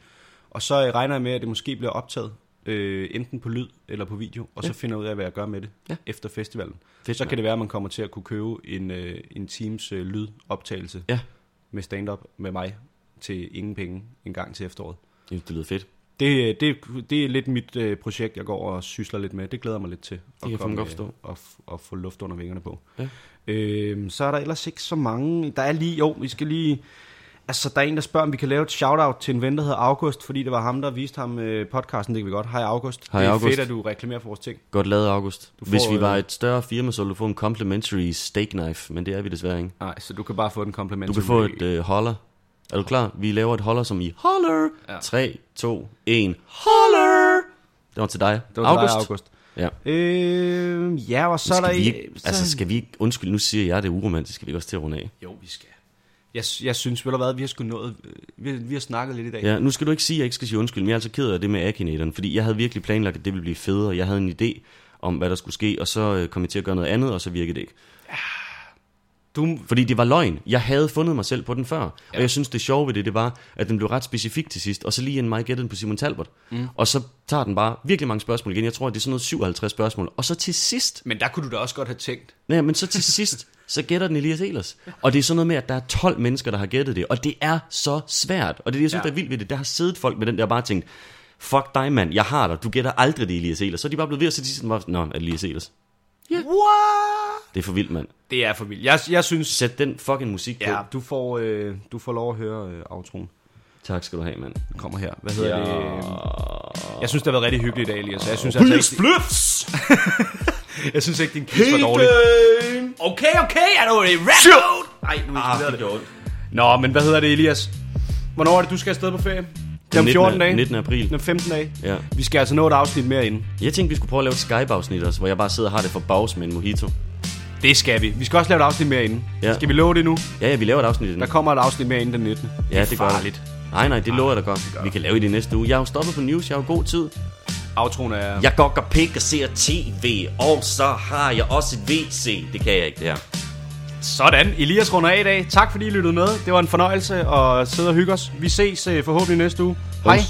C: Og så øh, regner jeg med, at det måske bliver optaget øh, enten på lyd eller på video, og så finder jeg ud af, hvad jeg gør med det
B: Ja.
C: efter festivalen.
B: Fedt,
C: så
B: mand.
C: kan det være, at man kommer til at kunne købe en, øh, en Teams øh, lydoptagelse
B: Ja,
C: med stand-up med mig til ingen penge en gang til efteråret.
B: synes, det lyder fedt.
C: Det, det, det er lidt mit øh, projekt, jeg går og sysler lidt med. Det glæder mig lidt til.
B: kan jeg fandme godt forstå.
C: Og, f- og få luft under vingerne på.
B: Ja.
C: Øhm, så er der ellers ikke så mange. Der er lige, jo, vi skal lige... Altså, der er en, der spørger, om vi kan lave et shout-out til en ven, der hedder August, fordi det var ham, der viste ham øh, podcasten. Det kan vi godt. Hej August.
B: Hej,
C: det er
B: August.
C: fedt, at du reklamerer for vores ting.
B: Godt lavet, August.
C: Du får,
B: Hvis vi var
C: øh,
B: et større firma, så ville du få en complimentary steak knife, men det er vi desværre ikke.
C: Nej, så du kan bare få den kompliment.
B: Du kan få et øh, holler. Er du klar? Vi laver et holler som i holler.
C: Ja.
B: 3, 2, 1. Holler! Det var til dig.
C: Det var
B: August.
C: Dig, August.
B: Ja.
C: Øh, ja, og så er der...
B: skal vi ikke,
C: så-
B: altså skal vi ikke, undskyld, nu siger jeg det er uromantisk, skal vi også til at runde af?
C: Jo, vi skal. Jeg, jeg synes, ved du hvad, vi har sgu nået, øh, vi, vi har snakket lidt i dag.
B: Ja, nu skal du ikke sige, at jeg ikke skal sige undskyld, men jeg er altså ked af det med Akinatoren, fordi jeg havde virkelig planlagt, at det ville blive federe. Jeg havde en idé om, hvad der skulle ske, og så øh, kom jeg til at gøre noget andet, og så virkede det ikke.
C: Du,
B: Fordi det var løgn. Jeg havde fundet mig selv på den før. Ja. Og jeg synes, det sjove ved det, det var, at den blev ret specifik til sidst. Og så lige en mig gættede på Simon Talbot. Mm. Og så tager den bare virkelig mange spørgsmål igen. Jeg tror, det er sådan noget 57 spørgsmål. Og så til sidst,
C: men der kunne du da også godt have tænkt.
B: nej, men så til sidst, så gætter den Elias Elers. Og det er sådan noget med, at der er 12 mennesker, der har gættet det. Og det er så svært. Og det er det, jeg synes,
C: Ja.
B: der er vildt ved det. Der har siddet folk med den der bare tænkt, fuck dig mand, jeg har dig. Du gætter aldrig det Elias Elers. Så er de bare blevet ved at sætte sådan, bare, nå, er det Elias Elers?
C: What?
B: Det er for vildt, mand.
C: Det er for vildt. Jeg, jeg synes,
B: Sæt den fucking musik på.
C: ja, du får, øh, du får lov at høre øh, outroen.
B: Tak skal du have, mand.
C: Den kommer her. Hvad hedder
B: Ja.
C: det? Jeg synes, det har været rigtig hyggeligt i dag, Elias. Jeg synes, altså ikke, jeg synes ikke, din quiz var dårlig. Okay, okay, er du i rap mode? Ej, nu
B: Ah,
C: er
B: det gjorde ondt.
C: Nå, men hvad hedder det, Elias? Hvornår er det, du skal afsted på ferie? Det er om
B: 19.
C: 14 dage?
B: 19. april.
C: Den 15 dage?
B: Ja.
C: Vi skal altså nå et afsnit mere inden.
B: Jeg tænkte, vi skulle prøve at lave et Skype-afsnit også, hvor jeg bare sidder og har det for bags med en mojito.
C: Det skal vi. Vi skal også lave et afsnit mere inden.
B: Ja.
C: Skal vi love det nu?
B: Ja, ja, vi laver et afsnit inden.
C: Der kommer et afsnit mere inden den 19.
B: Ja, det, gør
C: farligt.
B: det. Nej, nej, det lover jeg da godt. Vi kan lave det i næste uge. Jeg har jo stoppet på news, jeg har jo god tid.
C: Outroen er...
B: Jeg går og pik og ser tv, og så har jeg også et WC. Det kan jeg ikke, det her.
C: Sådan. Elias runder af i dag. Tak fordi I lyttede med. Det var en fornøjelse at sidde og hygge os. Vi ses øh, forhåbentlig næste uge. Hej.